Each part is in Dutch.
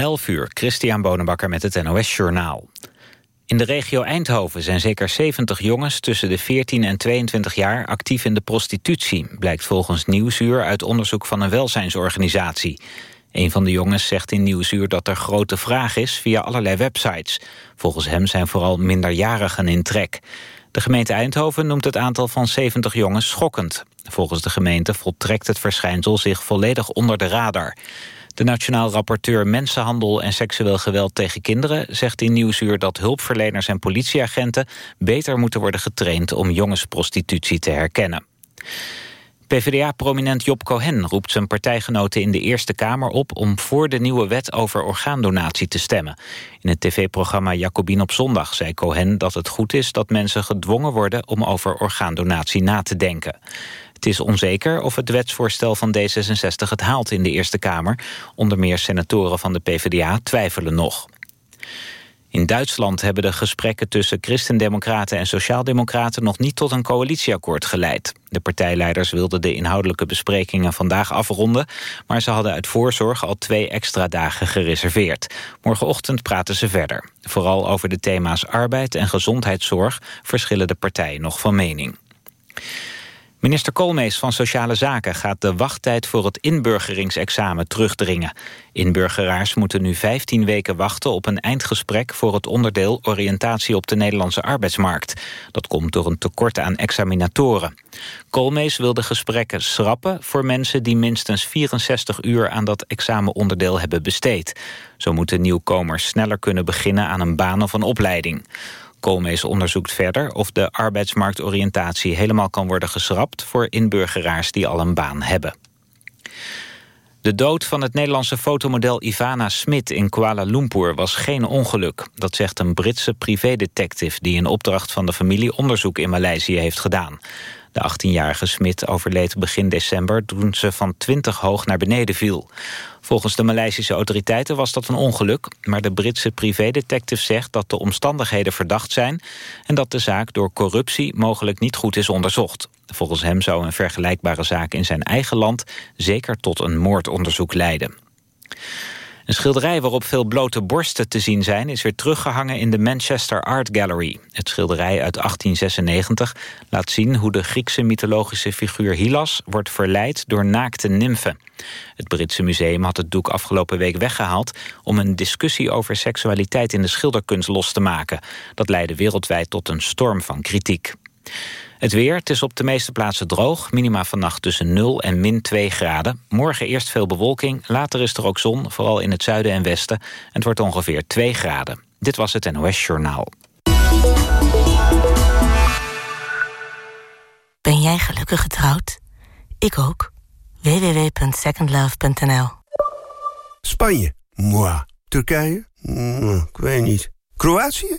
11 uur, Christian Bonenbakker met het NOS Journaal. In de regio Eindhoven zijn zeker 70 jongens tussen de 14 en 22 jaar actief in de prostitutie, blijkt volgens Nieuwsuur uit onderzoek van een welzijnsorganisatie. Een van de jongens zegt in Nieuwsuur dat er grote vraag is via allerlei websites. Volgens hem zijn vooral minderjarigen in trek. De gemeente Eindhoven noemt het aantal van 70 jongens schokkend. Volgens de gemeente voltrekt het verschijnsel zich volledig onder de radar. De nationaal rapporteur Mensenhandel en seksueel geweld tegen kinderen zegt in Nieuwsuur dat hulpverleners en politieagenten beter moeten worden getraind om jongensprostitutie te herkennen. PvdA-prominent Job Cohen roept zijn partijgenoten in de Eerste Kamer op... om voor de nieuwe wet over orgaandonatie te stemmen. In het tv-programma Jacobin op zondag zei Cohen dat het goed is... dat mensen gedwongen worden om over orgaandonatie na te denken. Het is onzeker of het wetsvoorstel van D66 het haalt in de Eerste Kamer. Onder meer senatoren van de PvdA twijfelen nog. In Duitsland hebben de gesprekken tussen christendemocraten en sociaaldemocraten nog niet tot een coalitieakkoord geleid. De partijleiders wilden de inhoudelijke besprekingen vandaag afronden, maar ze hadden uit voorzorg al twee extra dagen gereserveerd. Morgenochtend praten ze verder. Vooral over de thema's arbeid en gezondheidszorg verschillen de partijen nog van mening. Minister Koolmees van Sociale Zaken gaat de wachttijd voor het inburgeringsexamen terugdringen. Inburgeraars moeten nu 15 weken wachten op een eindgesprek voor het onderdeel oriëntatie op de Nederlandse arbeidsmarkt. Dat komt door een tekort aan examinatoren. Koolmees wil de gesprekken schrappen voor mensen die minstens 64 uur aan dat examenonderdeel hebben besteed. Zo moeten nieuwkomers sneller kunnen beginnen aan een baan of een opleiding. Koolmees onderzoekt verder of de arbeidsmarktoriëntatie helemaal kan worden geschrapt voor inburgeraars die al een baan hebben. De dood van het Nederlandse fotomodel Ivana Smit in Kuala Lumpur was geen ongeluk. Dat zegt een Britse privédetective die in opdracht van de familie onderzoek in Maleisië heeft gedaan. De 18-jarige Smit overleed begin december toen ze van 20 hoog naar beneden viel. Volgens de Maleisische autoriteiten was dat een ongeluk... maar de Britse privédetective zegt dat de omstandigheden verdacht zijn... en dat de zaak door corruptie mogelijk niet goed is onderzocht. Volgens hem zou een vergelijkbare zaak in zijn eigen land... zeker tot een moordonderzoek leiden. Een schilderij waarop veel blote borsten te zien zijn... is weer teruggehangen in de Manchester Art Gallery. Het schilderij uit 1896 laat zien hoe de Griekse mythologische figuur Hylas... wordt verleid door naakte nymfen. Het Britse museum had het doek afgelopen week weggehaald... om een discussie over seksualiteit in de schilderkunst los te maken. Dat leidde wereldwijd tot een storm van kritiek. Het weer, het is op de meeste plaatsen droog. Minima vannacht tussen 0 en min 2 graden. Morgen eerst veel bewolking, later is er ook zon, vooral in het zuiden en westen. En het wordt ongeveer 2 graden. Dit was het NOS Journaal. Ben jij gelukkig getrouwd? Ik ook. www.secondlove.nl Spanje? Moi. Turkije? ik weet niet. Kroatië?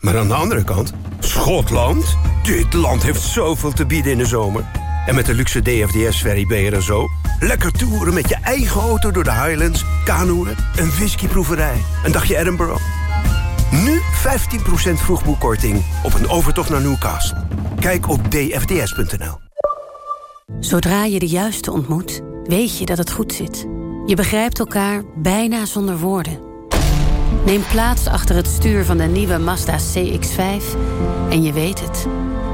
Maar aan de andere kant, Schotland? Dit land heeft zoveel te bieden in de zomer. En met de luxe DFDS-ferry ben je er zo. Lekker toeren met je eigen auto door de Highlands, kanoeën, een whiskyproeverij, een dagje Edinburgh. Nu 15% vroegboekkorting op een overtocht naar Newcastle. Kijk op dfds.nl. Zodra je de juiste ontmoet, weet je dat het goed zit. Je begrijpt elkaar bijna zonder woorden. Neem plaats achter het stuur van de nieuwe Mazda CX-5 en je weet het.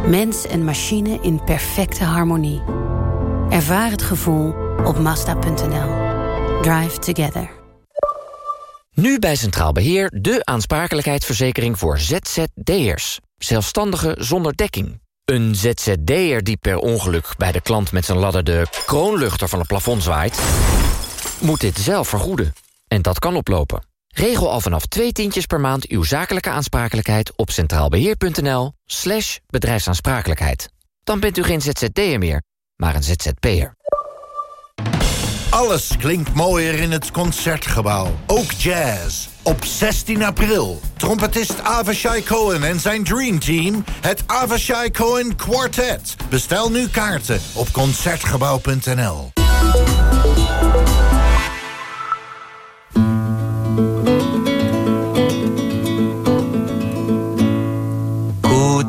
Mens en machine in perfecte harmonie. Ervaar het gevoel op Mazda.nl. Drive together. Nu bij Centraal Beheer de aansprakelijkheidsverzekering voor ZZD'ers. Zelfstandigen zonder dekking. Een ZZD'er die per ongeluk bij de klant met zijn ladder de kroonluchter van het plafond zwaait... moet dit zelf vergoeden. En dat kan oplopen. Regel al vanaf twee tientjes per maand uw zakelijke aansprakelijkheid op centraalbeheer.nl slash bedrijfsaansprakelijkheid. Dan bent u geen ZZD'er meer, maar een ZZP'er. Alles klinkt mooier in het Concertgebouw. Ook jazz. Op 16 april. Trompetist Avashai Cohen en zijn Dream Team. Het Avashai Cohen Quartet. Bestel nu kaarten op Concertgebouw.nl.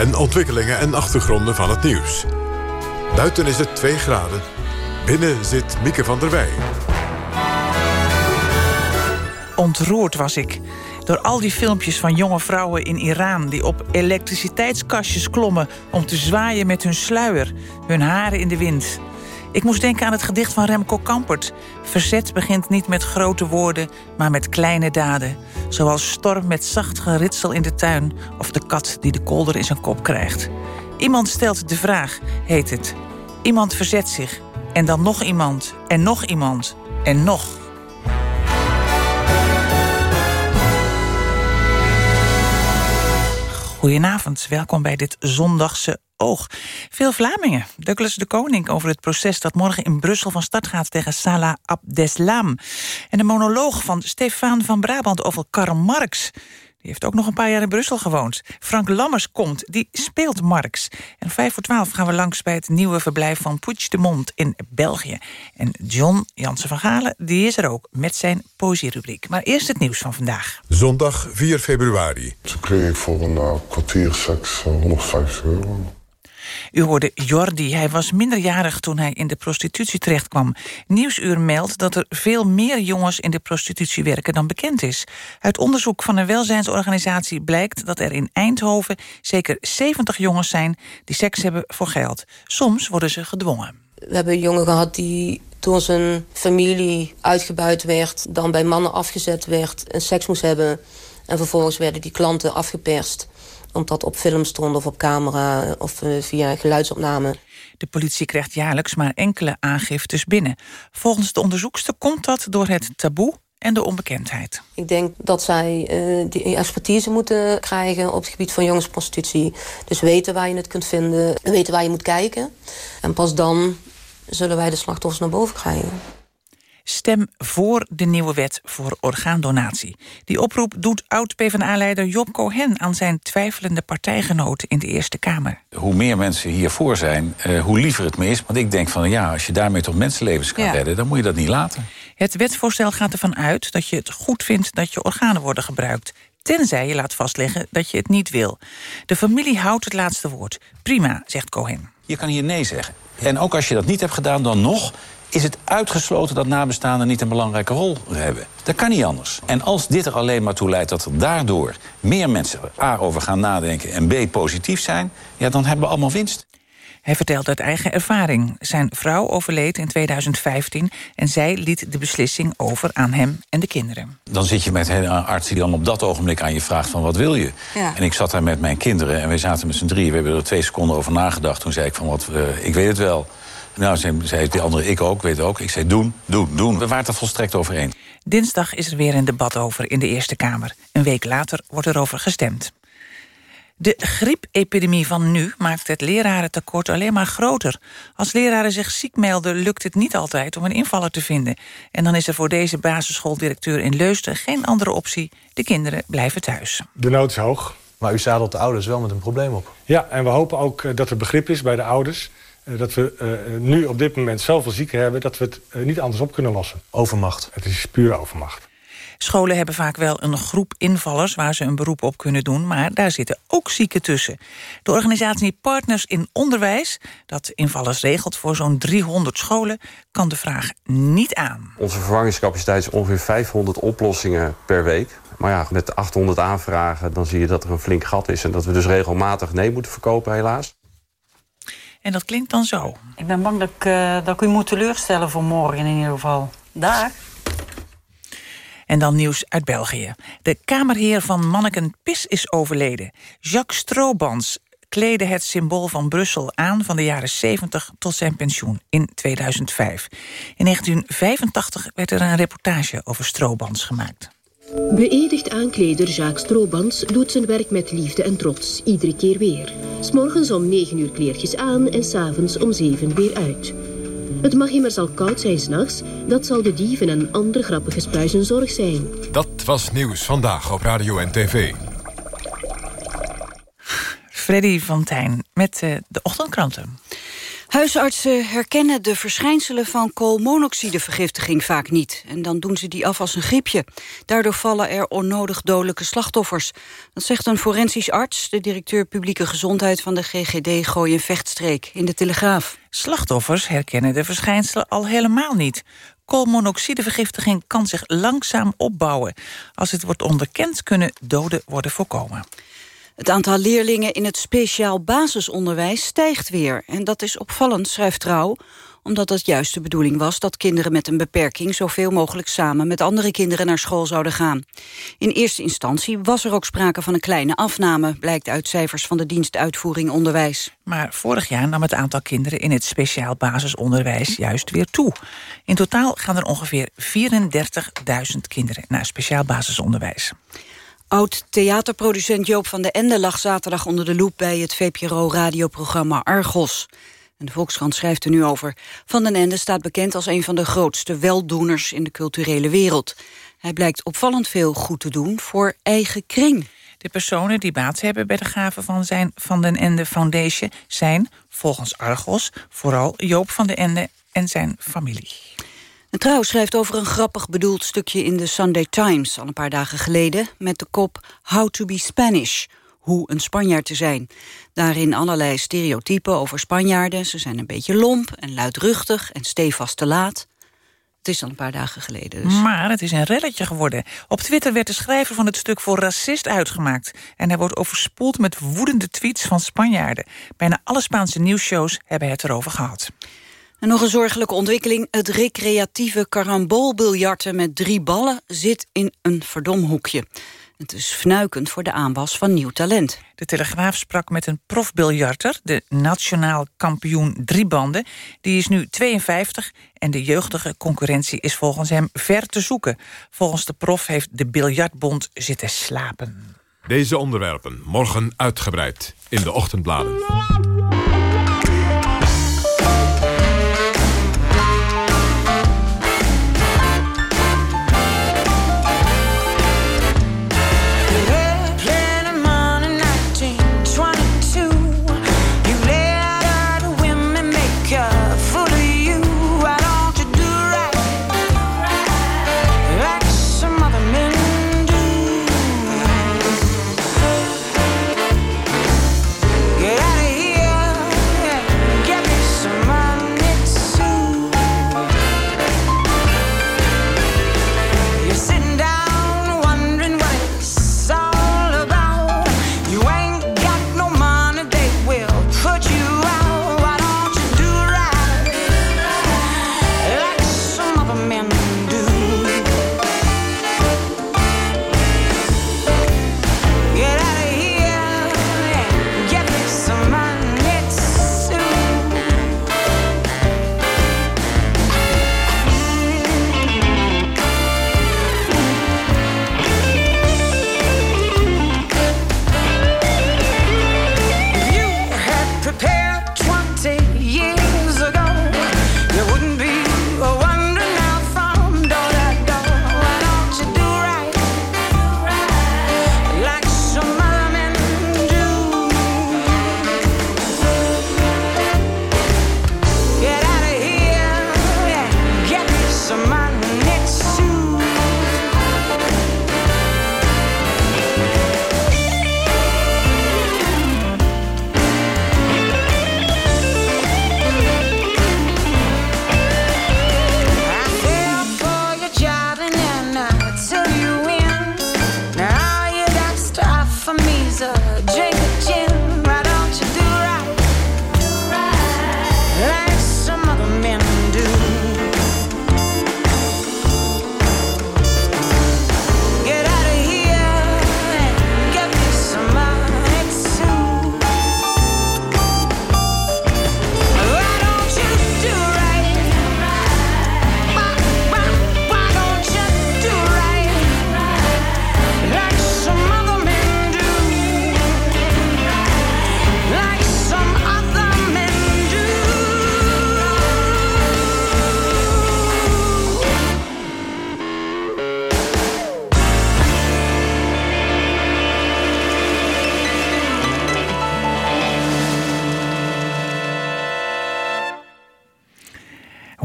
en ontwikkelingen en achtergronden van het nieuws. Buiten is het 2 graden. Binnen zit Mieke van der Wij. Ontroerd was ik door al die filmpjes van jonge vrouwen in Iran... die op elektriciteitskastjes klommen om te zwaaien met hun sluier... hun haren in de wind. Ik moest denken aan het gedicht van Remco Kampert. Verzet begint niet met grote woorden, maar met kleine daden. Zoals storm met zacht geritsel in de tuin... of de kat die de kolder in zijn kop krijgt. Iemand stelt de vraag, heet het. Iemand verzet zich. En dan nog iemand. En nog iemand. En nog. Goedenavond, welkom bij dit zondagse oog. Veel Vlamingen. Douglas de Koning over het proces dat morgen in Brussel van start gaat tegen Salah Abdeslam. En de monoloog van Stefan van Brabant over Karl Marx. Die heeft ook nog een paar jaar in Brussel gewoond. Frank Lammers komt, die speelt Marx. En vijf voor twaalf gaan we langs bij het nieuwe verblijf van Puigdemont in België. En John Jansen van Galen, die is er ook met zijn poëzierubriek. Maar eerst het nieuws van vandaag. Zondag 4 februari. Toen kreeg ik voor een uh, kwartier seks uh, 150 euro. U hoorde Jordi. Hij was minderjarig toen hij in de prostitutie terechtkwam. Nieuwsuur meldt dat er veel meer jongens in de prostitutie werken dan bekend is. Uit onderzoek van een welzijnsorganisatie blijkt dat er in Eindhoven zeker 70 jongens zijn die seks hebben voor geld. Soms worden ze gedwongen. We hebben jongen gehad die door zijn familie uitgebuit werd... dan bij mannen afgezet werd en seks moest hebben... en vervolgens werden die klanten afgeperst omdat op film stond of op camera of uh, via geluidsopname. De politie krijgt jaarlijks maar enkele aangiftes binnen. Volgens de onderzoekster komt dat door het taboe en de onbekendheid. Ik denk dat zij uh, die expertise moeten krijgen op het gebied van jongensprostitutie. Dus weten waar je het kunt vinden, weten waar je moet kijken. En pas dan zullen wij de slachtoffers naar boven krijgen. Stem voor de nieuwe wet voor orgaandonatie. Die oproep doet oud-PVDA-leider Job Cohen... aan zijn twijfelende partijgenoten in de Eerste Kamer. Hoe meer mensen hiervoor zijn, uh, hoe liever het me is. Want ik denk van ja, als je daarmee toch mensenlevens kan ja. redden... dan moet je dat niet laten. Het wetsvoorstel gaat ervan uit dat je het goed vindt... dat je organen worden gebruikt. Tenzij je laat vastleggen dat je het niet wil. De familie houdt het laatste woord. Prima, zegt Cohen. Je kan hier nee zeggen. En ook als je dat niet hebt gedaan, dan nog is het uitgesloten dat nabestaanden niet een belangrijke rol hebben. Dat kan niet anders. En als dit er alleen maar toe leidt dat er daardoor meer mensen A over gaan nadenken en B positief zijn, ja, dan hebben we allemaal winst. Hij vertelt uit eigen ervaring. Zijn vrouw overleed in 2015 en zij liet de beslissing over aan hem en de kinderen. Dan zit je met een arts die dan op dat ogenblik aan je vraagt van wat wil je? Ja. En ik zat daar met mijn kinderen en we zaten met z'n drieën. We hebben er twee seconden over nagedacht. Toen zei ik van wat, uh, ik weet het wel. Nou, zei, zei de andere, ik ook, weet ook. Ik zei doen, doen, doen. We waren het er volstrekt over eens. Dinsdag is er weer een debat over in de Eerste Kamer. Een week later wordt erover gestemd. De griepepidemie van nu maakt het lerarentekort alleen maar groter. Als leraren zich ziek melden, lukt het niet altijd om een invaller te vinden. En dan is er voor deze basisschooldirecteur in Leusden geen andere optie. De kinderen blijven thuis. De nood is hoog. Maar u zadelt de ouders wel met een probleem op. Ja, en we hopen ook dat er begrip is bij de ouders dat we uh, nu op dit moment zoveel zieken hebben... dat we het uh, niet anders op kunnen lossen. Overmacht. Het is puur overmacht. Scholen hebben vaak wel een groep invallers waar ze een beroep op kunnen doen... maar daar zitten ook zieken tussen. De organisatie Partners in Onderwijs, dat invallers regelt voor zo'n 300 scholen... kan de vraag niet aan. Onze vervangingscapaciteit is ongeveer 500 oplossingen per week. Maar ja, met 800 aanvragen dan zie je dat er een flink gat is... en dat we dus regelmatig nee moeten verkopen, helaas. En dat klinkt dan zo. Ik ben bang dat ik, uh, dat ik u moet teleurstellen voor morgen in ieder geval. Daar. En dan nieuws uit België. De kamerheer van Manneken Pis is overleden. Jacques Stroobans kleedde het symbool van Brussel aan van de jaren 70 tot zijn pensioen in 2005. In 1985 werd er een reportage over Stroobans gemaakt. Beëdigd aankleder Jacques Stroobans doet zijn werk met liefde en trots, iedere keer weer. S'morgens om 9 uur kleertjes aan en s'avonds om 7 weer uit. Het mag immers al koud zijn s'nachts, dat zal de dieven en andere grappige spruis een zorg zijn. Dat was Nieuws Vandaag op Radio en TV. Freddy van Tijn met uh, de ochtendkranten. Huisartsen herkennen de verschijnselen van koolmonoxidevergiftiging vaak niet. En dan doen ze die af als een griepje. Daardoor vallen er onnodig dodelijke slachtoffers. Dat zegt een forensisch arts, de directeur publieke gezondheid van de GGD Gooi en Vechtstreek in de Telegraaf. Slachtoffers herkennen de verschijnselen al helemaal niet. Koolmonoxidevergiftiging kan zich langzaam opbouwen. Als het wordt onderkend kunnen doden worden voorkomen. Het aantal leerlingen in het speciaal basisonderwijs stijgt weer. En dat is opvallend, schrijft Trouw omdat het juist de bedoeling was dat kinderen met een beperking zoveel mogelijk samen met andere kinderen naar school zouden gaan. In eerste instantie was er ook sprake van een kleine afname, blijkt uit cijfers van de dienst Uitvoering Onderwijs. Maar vorig jaar nam het aantal kinderen in het speciaal basisonderwijs juist weer toe. In totaal gaan er ongeveer 34.000 kinderen naar speciaal basisonderwijs. Oud-theaterproducent Joop van den Ende lag zaterdag onder de loep... bij het VPRO-radioprogramma Argos. En de Volkskrant schrijft er nu over. Van den Ende staat bekend als een van de grootste weldoeners... in de culturele wereld. Hij blijkt opvallend veel goed te doen voor eigen kring. De personen die baat hebben bij de gave van zijn Van den Ende Foundation... zijn, volgens Argos, vooral Joop van den Ende en zijn familie. En Trouw schrijft over een grappig bedoeld stukje in de Sunday Times... al een paar dagen geleden, met de kop How to be Spanish... hoe een Spanjaard te zijn. Daarin allerlei stereotypen over Spanjaarden. Ze zijn een beetje lomp en luidruchtig en stevast te laat. Het is al een paar dagen geleden. Dus. Maar het is een relletje geworden. Op Twitter werd de schrijver van het stuk voor racist uitgemaakt. En hij wordt overspoeld met woedende tweets van Spanjaarden. Bijna alle Spaanse nieuwsshows hebben het erover gehad. En nog een zorgelijke ontwikkeling. Het recreatieve karambolbiljarten met drie ballen zit in een verdomhoekje. Het is fnuikend voor de aanwas van nieuw talent. De Telegraaf sprak met een profbiljarter, de nationaal kampioen driebanden. Die is nu 52 en de jeugdige concurrentie is volgens hem ver te zoeken. Volgens de prof heeft de biljartbond zitten slapen. Deze onderwerpen morgen uitgebreid in de ochtendbladen.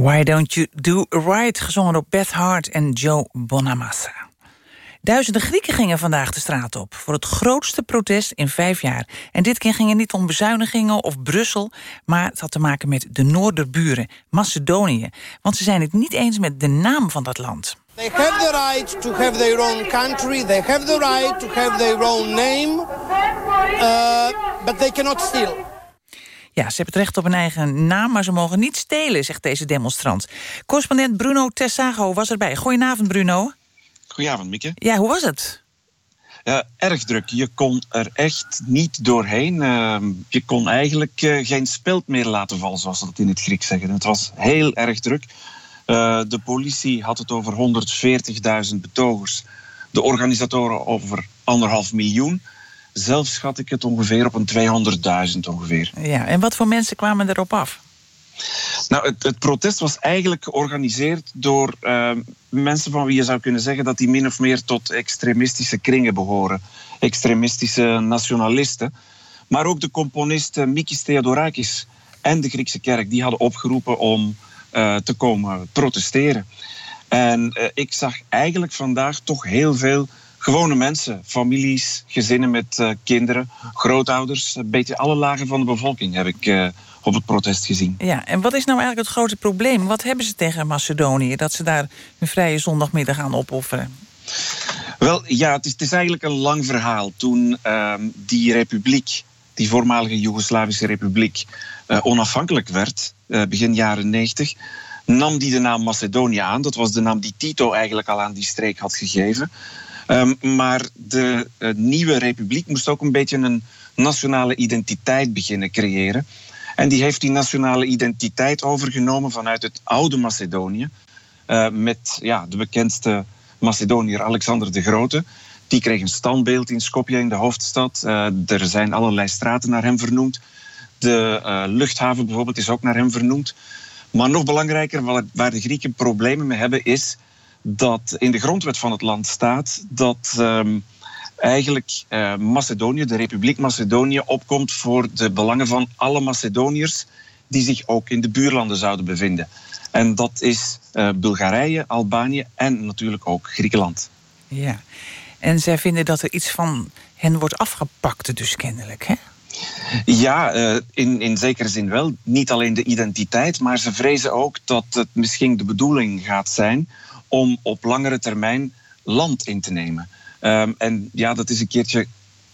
Why Don't You Do Right, gezongen door Beth Hart en Joe Bonamassa. Duizenden Grieken gingen vandaag de straat op... voor het grootste protest in vijf jaar. En dit keer ging het niet om bezuinigingen of Brussel... maar het had te maken met de noorderburen, Macedonië. Want ze zijn het niet eens met de naam van dat land. They have the right to have their own country. They have the right to have their own name. Uh, but they cannot steal. Ja, ze hebben het recht op een eigen naam, maar ze mogen niet stelen, zegt deze demonstrant. Correspondent Bruno Tessago was erbij. Goedenavond, Bruno. Goedenavond, Mieke. Ja, hoe was het? Erg druk. Je kon er echt niet doorheen. Uh, je kon eigenlijk uh, geen speld meer laten vallen, zoals ze dat in het Grieks zeggen. Het was heel erg druk. Uh, de politie had het over 140.000 betogers. De organisatoren over anderhalf miljoen. Zelf schat ik het ongeveer op een 200.000 ongeveer. Ja, en wat voor mensen kwamen erop af? Nou, het, het protest was eigenlijk georganiseerd door uh, mensen van wie je zou kunnen zeggen dat die min of meer tot extremistische kringen behoren. Extremistische nationalisten. Maar ook de componist Mikis Theodorakis en de Griekse kerk die hadden opgeroepen om uh, te komen protesteren. En uh, ik zag eigenlijk vandaag toch heel veel gewone mensen, families, gezinnen met uh, kinderen, grootouders, een beetje alle lagen van de bevolking heb ik uh, op het protest gezien. Ja, en wat is nou eigenlijk het grote probleem? Wat hebben ze tegen Macedonië dat ze daar een vrije zondagmiddag aan opofferen? Wel, ja, het is, het is eigenlijk een lang verhaal. Toen uh, die republiek, die voormalige Joegoslavische republiek, uh, onafhankelijk werd, begin jaren 90, nam die de naam Macedonië aan. Dat was de naam die Tito eigenlijk al aan die streek had gegeven. Um, maar de uh, nieuwe republiek moest ook een beetje een nationale identiteit beginnen creëren. En die heeft die nationale identiteit overgenomen vanuit het oude Macedonië. Uh, met ja, de bekendste Macedoniër Alexander de Grote. Die kreeg een standbeeld in Skopje, in de hoofdstad. Uh, er zijn allerlei straten naar hem vernoemd. De luchthaven bijvoorbeeld is ook naar hem vernoemd. Maar nog belangrijker, waar de Grieken problemen mee hebben, is dat in de grondwet van het land staat dat um, eigenlijk uh, Macedonië, de Republiek Macedonië, opkomt voor de belangen van alle Macedoniërs die zich ook in de buurlanden zouden bevinden. En dat is uh, Bulgarije, Albanië en natuurlijk ook Griekenland. Ja, en zij vinden dat er iets van hen wordt afgepakt, dus kennelijk, hè? Ja, uh, in, in zekere zin wel. Niet alleen de identiteit, maar ze vrezen ook dat het misschien de bedoeling gaat zijn om op langere termijn land in te nemen. Um, en ja, dat is een keertje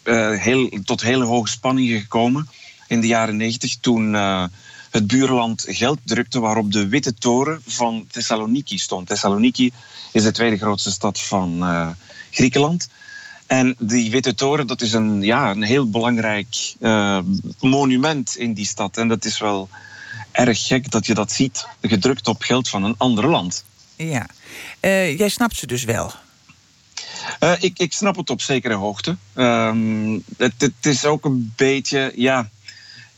uh, heel, tot hele hoge spanningen gekomen in de jaren negentig toen uh, het buurland geld drukte waarop de witte toren van Thessaloniki stond. Thessaloniki is de tweede grootste stad van uh, Griekenland. En die witte toren, dat is een, ja, een heel belangrijk monument in die stad. En dat is wel erg gek dat je dat ziet, gedrukt op geld van een ander land. Ja, uh, jij snapt ze dus wel. Uh, ik, ik snap het op zekere hoogte. Um, het, het, is ook een beetje, ja,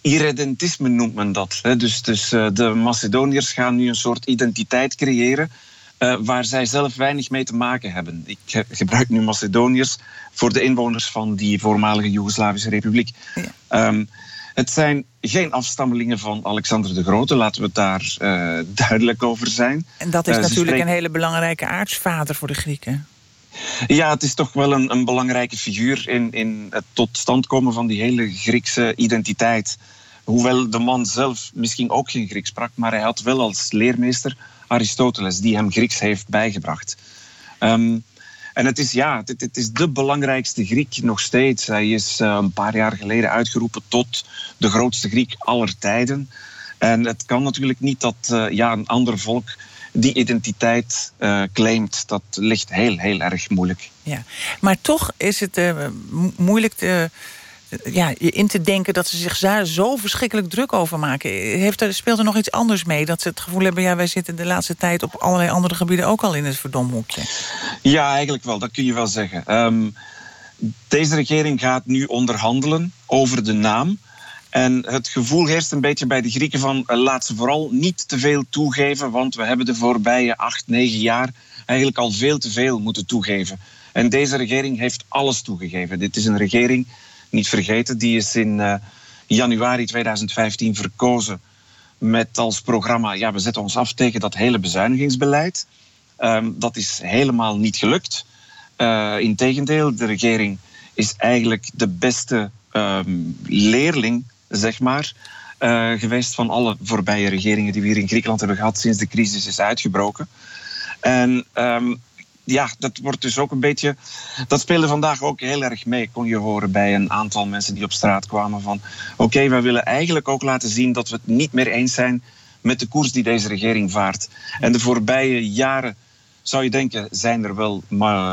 irredentisme noemt men dat. Hè? Dus, dus uh, de Macedoniërs gaan nu een soort identiteit creëren. Uh, waar zij zelf weinig mee te maken hebben. Ik gebruik nu Macedoniërs voor de inwoners van die voormalige Joegoslavische republiek. Ja. Um, het zijn geen afstammelingen van Alexander de Grote, laten we het daar uh, duidelijk over zijn. En dat is uh, natuurlijk spreken... een hele belangrijke aartsvader voor de Grieken. Ja, het is toch wel een, een belangrijke figuur in, in het tot stand komen van die hele Griekse identiteit. Hoewel de man zelf misschien ook geen Grieks sprak, maar hij had wel als leermeester Aristoteles, die hem Grieks heeft bijgebracht. Um, en het is, ja, het, het, is de belangrijkste Griek nog steeds. Hij is uh, een paar jaar geleden uitgeroepen tot de grootste Griek aller tijden. En het kan natuurlijk niet dat uh, ja, een ander volk die identiteit uh, claimt. Dat ligt heel, heel erg moeilijk. Ja, maar toch is het moeilijk te ja, in te denken dat ze zich daar zo verschrikkelijk druk over maken. Heeft er, speelt er nog iets anders mee? Dat ze het gevoel hebben, ja, wij zitten de laatste tijd op allerlei andere gebieden ook al in het verdomhoekje. Ja, eigenlijk wel, dat kun je wel zeggen. Um, deze regering gaat nu onderhandelen over de naam. En het gevoel heerst een beetje bij de Grieken van uh, laat ze vooral niet te veel toegeven, want we hebben de voorbije acht, negen jaar eigenlijk al veel te veel moeten toegeven. En deze regering heeft alles toegegeven. Dit is een regering niet vergeten, die is in uh, januari 2015 verkozen met als programma, ja, we zetten ons af tegen dat hele bezuinigingsbeleid. Ehm, dat is helemaal niet gelukt. Uh, Integendeel, de regering is eigenlijk de beste ehm, leerling, zeg maar, uh, geweest van alle voorbije regeringen die we hier in Griekenland hebben gehad sinds de crisis is uitgebroken. En um, ja, dat wordt dus ook een beetje. Dat speelde vandaag ook heel erg mee, kon je horen bij een aantal mensen die op straat kwamen. Van oké, wij willen eigenlijk ook laten zien dat we het niet meer eens zijn met de koers die deze regering vaart. En de voorbije jaren zou je denken, zijn er wel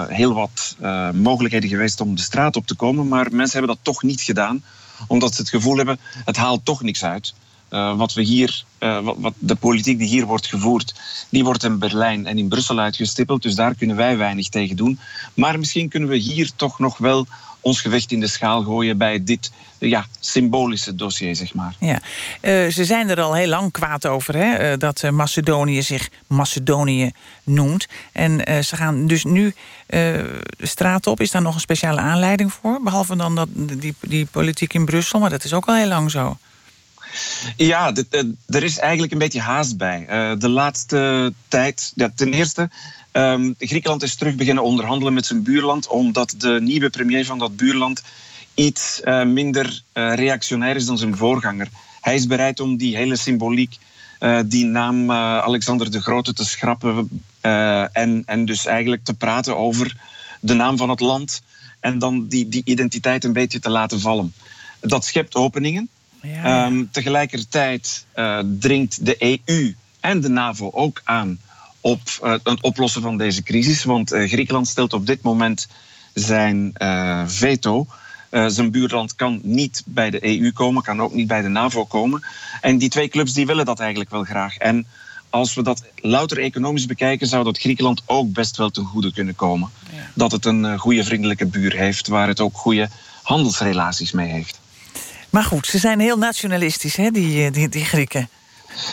heel wat uh, mogelijkheden geweest om de straat op te komen. Maar mensen hebben dat toch niet gedaan, omdat ze het gevoel hebben, het haalt toch niks uit. Uh, wat we hier, uh, wat, de politiek die hier wordt gevoerd, die wordt in Berlijn en in Brussel uitgestippeld. Dus daar kunnen wij weinig tegen doen. Maar misschien kunnen we hier toch nog wel ons gewicht in de schaal gooien bij dit ja, symbolische dossier, zeg maar. Ja. Uh, ze zijn er al heel lang kwaad over, hè, dat Macedonië zich Macedonië noemt. En ze gaan dus nu straat op. Is daar nog een speciale aanleiding voor? Behalve dan dat, die, die politiek in Brussel, maar dat is ook al heel lang zo. Ja, er is eigenlijk een beetje haast bij. Uh, de laatste tijd, ten eerste, um, Griekenland is terug beginnen onderhandelen met zijn buurland, omdat de nieuwe premier van dat buurland iets uh, minder uh, reactionair is dan zijn voorganger. Hij is bereid om die hele symboliek, die naam Alexander de Grote te schrappen en, en dus eigenlijk te praten over de naam van het land en dan die, die identiteit een beetje te laten vallen. Dat schept openingen. Ja. Um, tegelijkertijd uh, dringt de EU en de NAVO ook aan op uh, het oplossen van deze crisis. Want uh, Griekenland stelt op dit moment zijn veto. zijn buurland kan niet bij de EU komen, kan ook niet bij de NAVO komen. En die twee clubs die willen dat eigenlijk wel graag. En als we dat louter economisch bekijken, zou dat Griekenland ook best wel ten goede kunnen komen. Ja. Dat het een goede vriendelijke buur heeft, waar het ook goede handelsrelaties mee heeft. Maar goed, ze zijn heel nationalistisch, hè, die, die, die Grieken.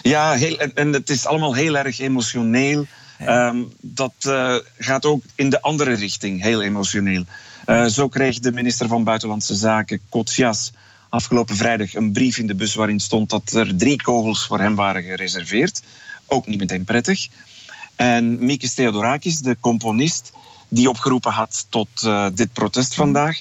Ja, heel, en, het is allemaal heel erg emotioneel. Ja. Um, dat uh, gaat ook in de andere richting, heel emotioneel. Uh, zo kreeg de minister van Buitenlandse Zaken, Kotsias, afgelopen vrijdag een brief in de bus waarin stond dat er drie kogels voor hem waren gereserveerd. Ook niet meteen prettig. En Mikis Theodorakis, de componist, die opgeroepen had tot uh, dit protest vandaag,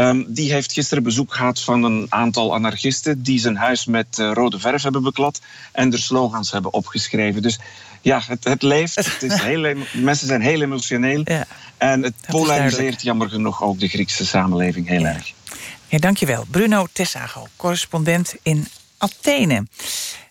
Um, die heeft gisteren bezoek gehad van een aantal anarchisten die zijn huis met uh, rode verf hebben beklad en er slogans hebben opgeschreven. Dus ja, het, het leeft. Het is heel, mensen zijn heel emotioneel. Ja, en het polariseert jammer genoeg ook de Griekse samenleving heel ja. erg. Ja, dankjewel. Bruno Tessago, correspondent in Athene.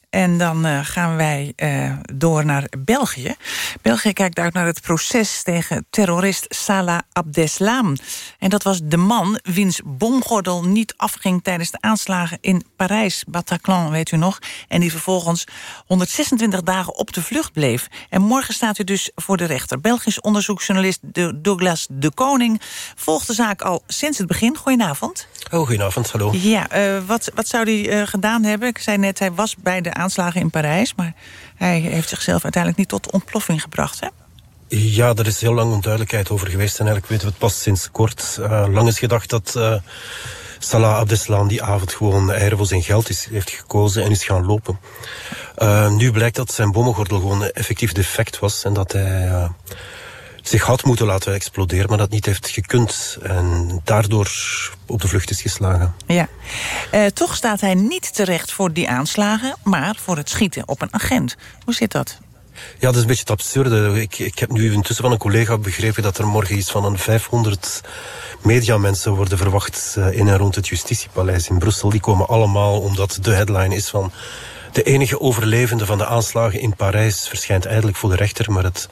En dan uh, gaan wij uh, door naar België. België kijkt uit naar het proces tegen terrorist Salah Abdeslam. En dat was de man wiens bomgordel niet afging... tijdens de aanslagen in Parijs, Bataclan, weet u nog. En die vervolgens 126 dagen op de vlucht bleef. En morgen staat u dus voor de rechter. Belgisch onderzoeksjournalist Douglas de Koning... volgt de zaak al sinds het begin. Goedenavond. Oh, goedenavond, hallo. Ja, uh, wat, wat zou hij gedaan hebben? Ik zei net, hij was bij de aanslagen in Parijs... maar hij heeft zichzelf uiteindelijk niet tot ontploffing gebracht, hè? Ja, er is heel lang onduidelijkheid over geweest. En eigenlijk weten we het pas sinds kort. Uh, lang is gedacht dat uh, Salah Abdeslam die avond gewoon eieren voor zijn geld is, heeft gekozen en is gaan lopen. Uh, nu blijkt dat zijn bommengordel gewoon effectief defect was. En dat hij zich had moeten laten exploderen, maar dat niet heeft gekund. En daardoor op de vlucht is geslagen. Ja. Uh, toch staat hij niet terecht voor die aanslagen, maar voor het schieten op een agent. Hoe zit dat? Ja, dat is een beetje het absurde. Ik, ik heb nu intussen van een collega begrepen dat er morgen iets van een 500 mediamensen worden verwacht uh, in en rond het Justitiepaleis in Brussel. Die komen allemaal omdat de headline is van de enige overlevende van de aanslagen in Parijs verschijnt eindelijk voor de rechter, maar het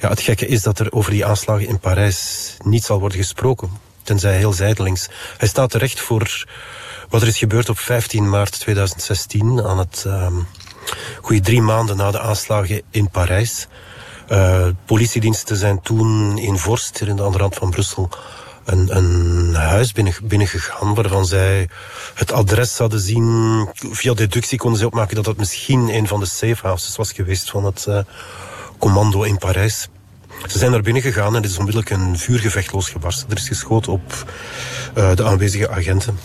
ja, het gekke is dat er over die aanslagen in Parijs niet zal worden gesproken. Tenzij heel zijdelings. Hij staat terecht voor wat er is gebeurd op 15 maart 2016... aan het um, goede drie maanden na de aanslagen in Parijs. Uh, politiediensten zijn toen in Vorst, hier in de andere rand van Brussel... Een, een huis binnen, binnengegaan waarvan zij het adres hadden zien. Via deductie konden ze opmaken dat dat misschien een van de safe houses was geweest van het... Uh, commando in Parijs. Ze zijn naar binnen gegaan en er is onmiddellijk een vuurgevecht losgebarsten. Er is geschoten op uh, de aanwezige agenten.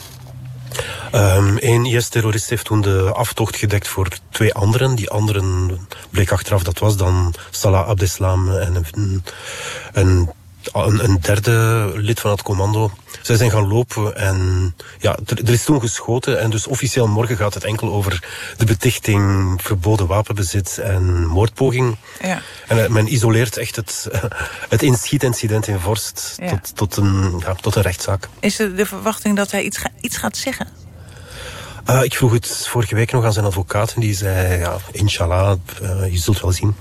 Eén Ehm, IS-terrorist heeft toen de aftocht gedekt voor twee anderen. Die anderen bleek achteraf dat was dan Salah Abdeslam en een, een, een, een derde lid van het commando. Zij zijn gaan lopen en ja, er, er is toen geschoten. En dus officieel morgen gaat het enkel over de betichting verboden wapenbezit en moordpoging. Ja. En eh, men isoleert echt het, het inschietincident in Vorst Ja. tot, tot, een, ja, tot een rechtszaak. Is er de verwachting dat hij iets, ga- iets gaat zeggen? Ah, ik vroeg het vorige week nog aan zijn advocaat en die zei, ja, inshallah, eh, je zult wel zien.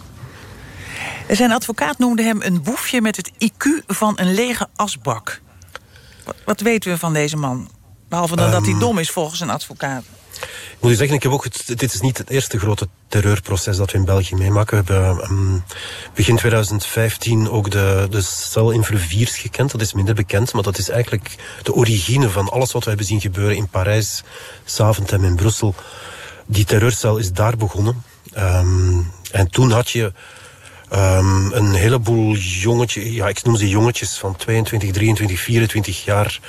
Zijn advocaat noemde hem een boefje met het IQ van een lege asbak. Wat, wat weten we van deze man? Behalve dan dat hij Ehm. dom is volgens een advocaat. Ik moet u zeggen, ik heb ook het, dit is niet het eerste grote terreurproces dat we in België meemaken. We hebben ehm, begin 2015 ook de, de cel in Verviers gekend. Dat is minder bekend, maar dat is eigenlijk de origine van alles wat we hebben zien gebeuren in Parijs, Zaventem in Brussel. Die terreurcel is daar begonnen. Ehm, en toen had je ehm, een heleboel jongetje, ja, ik noem ze jongetjes van 22, 23, 24 jaar.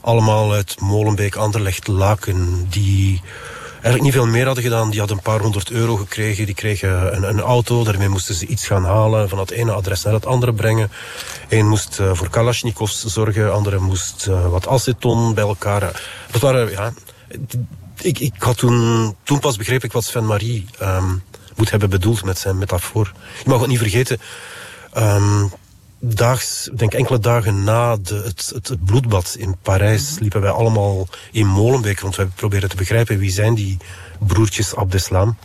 Allemaal uit Molenbeek, Anderlecht, Laken. Die eigenlijk niet veel meer hadden gedaan. Die hadden een paar honderd euro gekregen. Die kregen een, een auto. Daarmee moesten ze iets gaan halen. Van het ene adres naar het andere brengen. Eén moest eh, voor Kalashnikovs zorgen. Andere moest eh, wat aceton bij elkaar. Dat waren, ja... Ik, ik had toen, toen pas begreep ik wat Sven Marie ehm, moet hebben bedoeld met zijn metafoor. Je mag het niet vergeten. ehm, daags, denk enkele dagen na de, het, het, het bloedbad in Parijs liepen wij allemaal in Molenbeek rond. We proberen te begrijpen wie zijn die broertjes Abdeslam.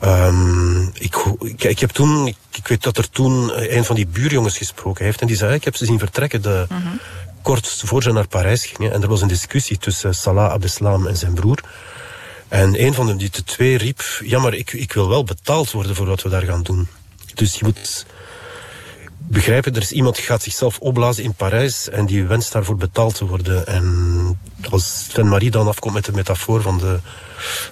Ehm ik, ik, ik heb toen, ik, ik weet dat er toen eh, een van die buurjongens gesproken heeft en die zei, ik heb ze zien vertrekken de, kort voor ze naar Parijs gingen. En er was een discussie tussen Salah Abdeslam en zijn broer. En een van de, die de twee riep, ja maar ik, ik wil wel betaald worden voor wat we daar gaan doen. Dus je moet begrijpen, er is iemand die gaat zichzelf opblazen in Parijs en die wenst daarvoor betaald te worden. En als Sven Marie dan afkomt met de metafoor van de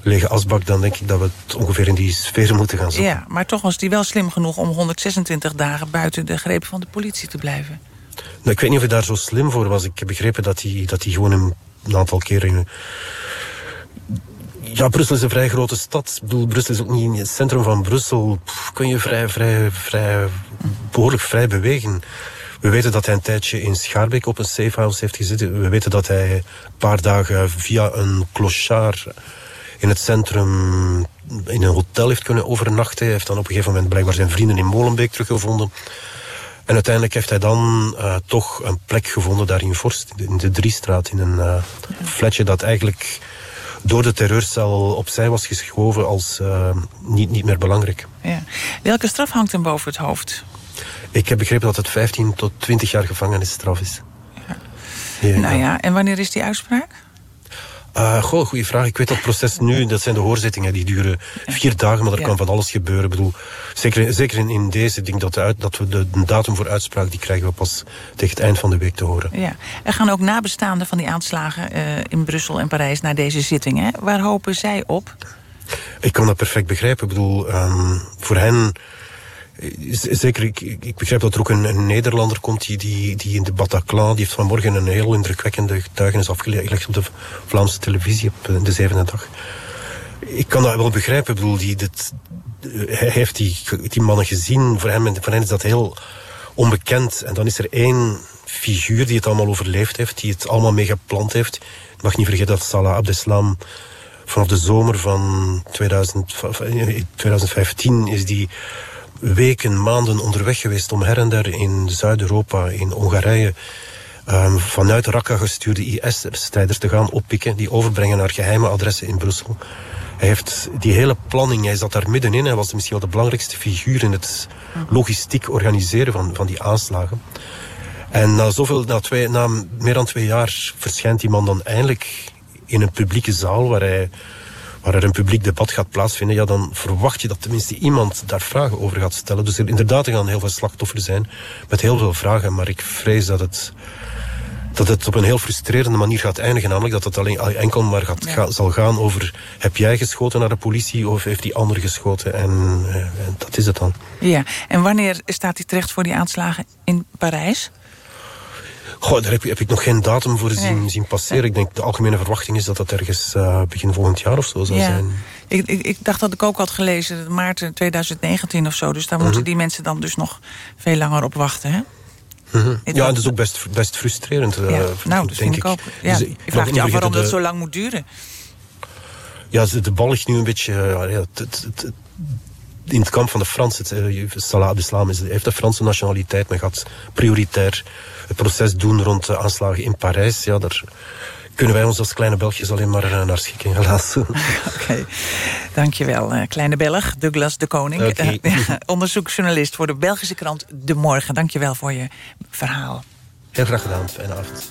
lege asbak, dan denk ik dat we het ongeveer in die sfeer moeten gaan zoeken. Ja, maar toch was hij wel slim genoeg om 126 dagen buiten de greep van de politie te blijven. Nou, ik weet niet of hij daar zo slim voor was. Ik heb begrepen dat hij, dat hij gewoon een, een aantal keren... Ja, Brussel is een vrij grote stad. Ik bedoel, Brussel is ook niet in het centrum van Brussel. Pff, kun je vrij, vrij, vrij, behoorlijk vrij bewegen. We weten dat hij een tijdje in Schaarbeek op een safehouse heeft gezeten. We weten dat hij een paar dagen via een clochard in het centrum in een hotel heeft kunnen overnachten. Hij heeft dan op een gegeven moment blijkbaar zijn vrienden in Molenbeek teruggevonden. En uiteindelijk heeft hij dan eh, toch een plek gevonden daar in Vorst, in de Driestraat, in een eh flatje dat eigenlijk door de terreurcel opzij was geschoven als eh, niet, niet meer belangrijk. Ja. Welke straf hangt hem boven het hoofd? Ik heb begrepen dat het 15 tot 20 jaar gevangenisstraf is. Ja. Nou ja, en wanneer is die uitspraak? Uh, goh, goede vraag. Ik weet dat proces nu, dat zijn de hoorzittingen, die duren vier dagen, maar er Ja. kan van alles gebeuren. Ik bedoel, zeker, zeker in, in deze, denk dat, de, uit, dat we de, de datum voor uitspraak, die krijgen we pas tegen het eind van de week te horen. Ja. Er gaan ook nabestaanden van die aanslagen eh, in Brussel en Parijs naar deze zittingen. Waar hopen zij op? Ik kan dat perfect begrijpen. Ik bedoel, ehm, voor hen... Zeker, ik, ik begrijp dat er ook een, Nederlander komt die, die, die in de Bataclan... die heeft vanmorgen een heel indrukwekkende getuigenis afgelegd op de Vlaamse televisie op eh, de zevende dag. Ik kan dat wel begrijpen. Ik bedoel, die, dit, eh, hij heeft die, die mannen gezien. Voor hem, voor hen is dat heel onbekend. En dan is er één figuur die het allemaal overleefd heeft... die het allemaal mee gepland heeft. Ik mag niet vergeten dat Salah Abdeslam vanaf de zomer van 2000, eh, 2015 is die weken, maanden onderweg geweest om her en der in Zuid-Europa, in Hongarije, um, vanuit Raqqa gestuurde IS-strijders te gaan oppikken, die overbrengen naar geheime adressen in Brussel. Hij heeft die hele planning, hij zat daar middenin, hij was misschien wel de belangrijkste figuur in het logistiek organiseren van, van die aanslagen. En na, zoveel, na, twee, na meer dan twee jaar verschijnt die man dan eindelijk in een publieke zaal waar, hij, waar er een publiek debat gaat plaatsvinden. Ja, dan verwacht je dat tenminste iemand daar vragen over gaat stellen. Dus er, inderdaad, er gaan heel veel slachtoffers zijn met heel veel vragen. Maar ik vrees dat het, dat het op een heel frustrerende manier gaat eindigen. Namelijk dat het alleen enkel maar gaat, ga, zal gaan over... heb jij geschoten naar de politie of heeft die ander geschoten? En, eh, en dat is het dan. Ja, en wanneer staat hij terecht voor die aanslagen in Parijs? Goh, daar heb, heb ik nog geen datum voor zien, Nee. zien passeren. Ik denk de algemene verwachting is dat dat ergens eh, begin volgend jaar of zo zal Ja. zijn. Ik, ik, ik dacht dat ik ook had gelezen, maart 2019 of zo. Dus daar Mhm. moeten die mensen dan dus nog veel langer op wachten, hè? Mhm. Ja, dat is ook best, best frustrerend. eh, Ja, nou, dat denk vind ik ook. Ja, Dus, je nog vraagt je af waarom dat zo lang moet duren. Ja, de bal ligt nu een beetje eh, ja, het- het- het- het- in het kamp van de Fransen. Eh, Salah Abdeslam heeft de Franse nationaliteit, maar gaat prioritair het proces doen rond de aanslagen in Parijs. Ja, daar kunnen wij ons als kleine Belgiërs alleen maar eh, naar schikken, helaas. Oké, dankjewel. eh kleine Belg, Douglas de Koning. Onderzoeksjournalist voor de Belgische krant De Morgen. Dankjewel voor je verhaal. Heel graag gedaan, fijne avond.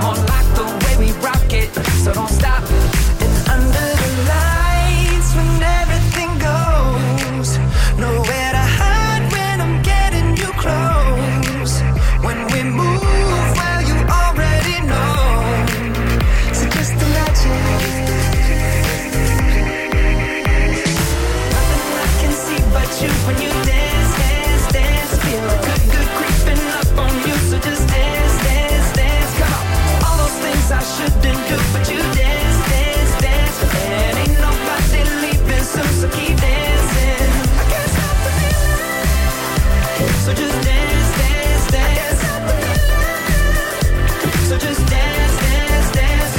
More like the way we rock it, so don't stop. I can't stop the feeling. So just dance, dance, dance. So just dance, dance, dance,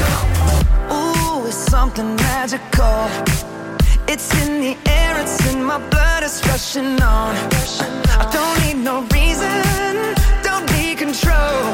Ooh, it's something magical. It's in the air, it's in my blood, it's rushing on. I don't need no reason, don't need control.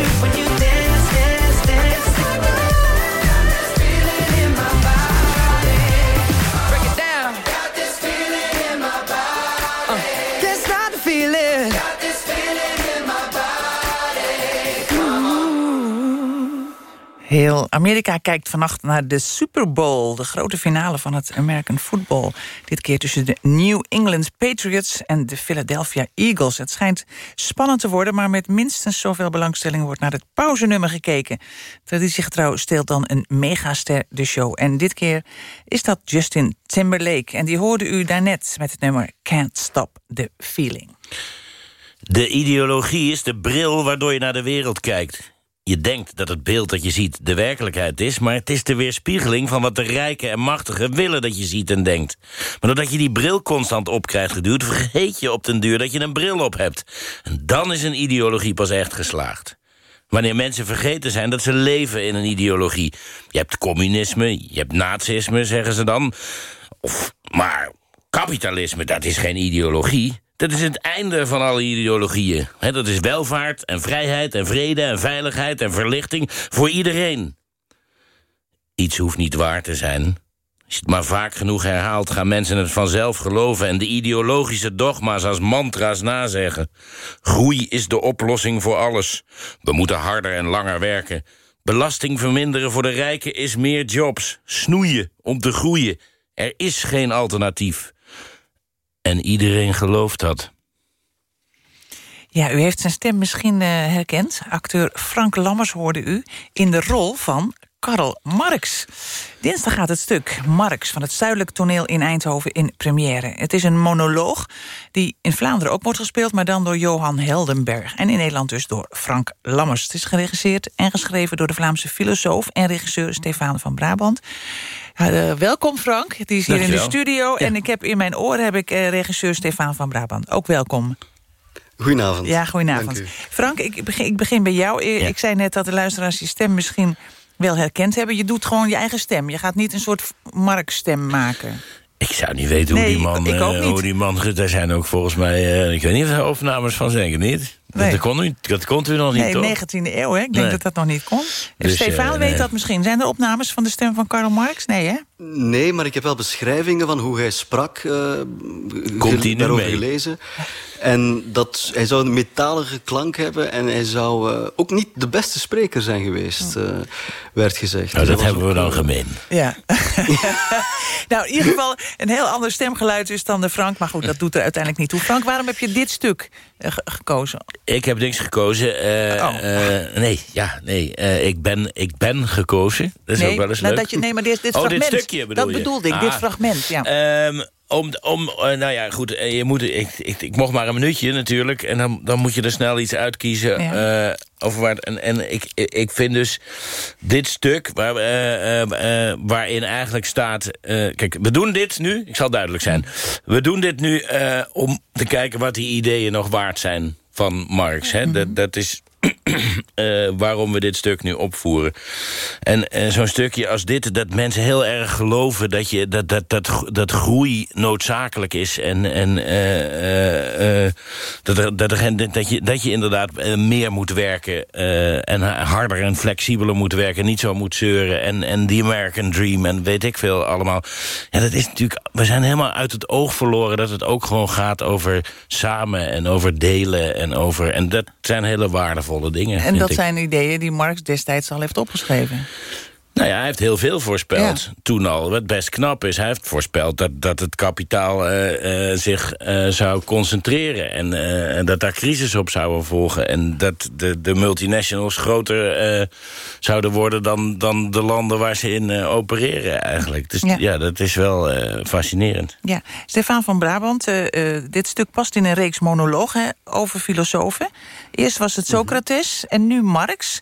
you Heel Amerika kijkt vannacht naar de Super Bowl, de grote finale van het American Football. Dit keer tussen de New England Patriots en de Philadelphia Eagles. Het schijnt spannend te worden, maar met minstens zoveel belangstelling wordt naar het pauzenummer gekeken. Traditiegetrouw steelt dan een megaster de show. En dit keer is dat Justin Timberlake. En die hoorde u daarnet met het nummer Can't Stop the Feeling. De ideologie is de bril waardoor je naar de wereld kijkt. Je denkt dat het beeld dat je ziet de werkelijkheid is... maar het is de weerspiegeling van wat de rijken en machtigen willen dat je ziet en denkt. Maar doordat je die bril constant op krijgt geduwd... vergeet je op den duur dat je een bril op hebt. En dan is een ideologie pas echt geslaagd. Wanneer mensen vergeten zijn dat ze leven in een ideologie. Je hebt communisme, je hebt nazisme, zeggen ze dan. Of, maar kapitalisme, dat is geen ideologie. Dat is het einde van alle ideologieën. Dat is welvaart en vrijheid en vrede en veiligheid en verlichting voor iedereen. Iets hoeft niet waar te zijn. Als je het maar vaak genoeg herhaalt, gaan mensen het vanzelf geloven... en de ideologische dogma's als mantra's nazeggen. Groei is de oplossing voor alles. We moeten harder en langer werken. Belasting verminderen voor de rijken is meer jobs. Snoeien om te groeien. Er is geen alternatief. En iedereen gelooft dat. Ja, u heeft zijn stem misschien eh, herkend. Acteur Frank Lammers hoorde u in de rol van Karl Marx. Dinsdag gaat het stuk Marx van het Zuidelijk Toneel in Eindhoven in première. Het is een monoloog die in Vlaanderen ook wordt gespeeld... maar dan door Johan Heldenberg. En in Nederland dus door Frank Lammers. Het is geregisseerd en geschreven door de Vlaamse filosoof... en regisseur Stefan van Brabant. Uh, welkom Frank, die is hier in de studio. En ik heb in mijn oren heb ik uh, regisseur Stefan van Brabant. Ook welkom. Goedenavond. Ja, goedenavond. Frank, ik begin, ik begin bij jou. Ja. Ik zei net dat de luisteraars je stem misschien wel herkend hebben. Je doet gewoon je eigen stem. Je gaat niet een soort Mark-stem maken. Ik zou niet weten hoe die man... ik ook eh, niet. hoe die man... Daar zijn ook volgens mij... eh, ik weet niet of er opnames van zijn, ik niet. Nee. Dat, kon u, dat kon u nog niet, Nee, toch? 19e eeuw, hè? Ik denk Nee. dat dat nog niet kon. Dus, Stefan eh, weet nee. dat misschien. Zijn er opnames van de stem van Karl Marx? Nee, hè? Nee, maar ik heb wel beschrijvingen van hoe hij sprak. eh, Komt hij nu daarover mee? gelezen. En dat, hij zou een metalige klank hebben. En hij zou eh, ook niet de beste spreker zijn geweest, eh, werd gezegd. Nou, Dus dat was hebben we dan gemeen. Ja. nou, in ieder geval een heel ander stemgeluid is dan de Frank. Maar goed, dat doet er uiteindelijk niet toe. Frank, waarom heb je dit stuk ge- gekozen? Ik heb niks gekozen. eh, Oh. eh, nee, ja, nee. eh, ik, ben, ik ben gekozen. Dat is nee, ook wel eens nou, leuk. dat je, nee, maar dit, dit oh, fragment. dit stukje bedoel dat je? bedoelde ik, dit Ah. fragment. Ja. Ehm, om, om, nou ja, goed, je moet, ik, ik, ik mocht maar een minuutje natuurlijk. En dan, dan moet je er snel iets uitkiezen. Ja. over waar, en en ik, ik vind dus dit stuk, waar, waarin eigenlijk staat... kijk, we doen dit nu, ik zal duidelijk zijn. We doen dit nu om te kijken wat die ideeën nog waard zijn van Marx. Hè? Dat, dat is eh, waarom we dit stuk nu opvoeren. En eh, zo'n stukje als dit, dat mensen heel erg geloven... dat, je, dat, dat, dat, dat groei noodzakelijk is. En, en eh, eh, dat, dat, geen- dat, je, dat je inderdaad meer moet werken... en harder en flexibeler moet werken. Niet zo moet zeuren. En, en die American Dream en weet ik veel allemaal. Ja, dat is natuurlijk... We zijn helemaal uit het oog verloren... dat het ook gewoon gaat over samen en over delen. En, over, en dat zijn hele waardevolle dingen. En dat ik. zijn ideeën die Marx destijds al heeft opgeschreven. Nou ja, hij heeft heel veel voorspeld toen al. Wat best knap is, hij heeft voorspeld dat, dat het kapitaal eh, eh, zich eh, zou concentreren. En, en dat daar crisis op zouden volgen. En dat de, de multinationals groter zouden worden dan, dan de landen waar ze in opereren eigenlijk. Dus Ja. ja, dat is wel fascinerend. Ja, Stefan van Brabant, dit stuk past in een reeks monologen over filosofen. Eerst was het Socrates en nu Marx.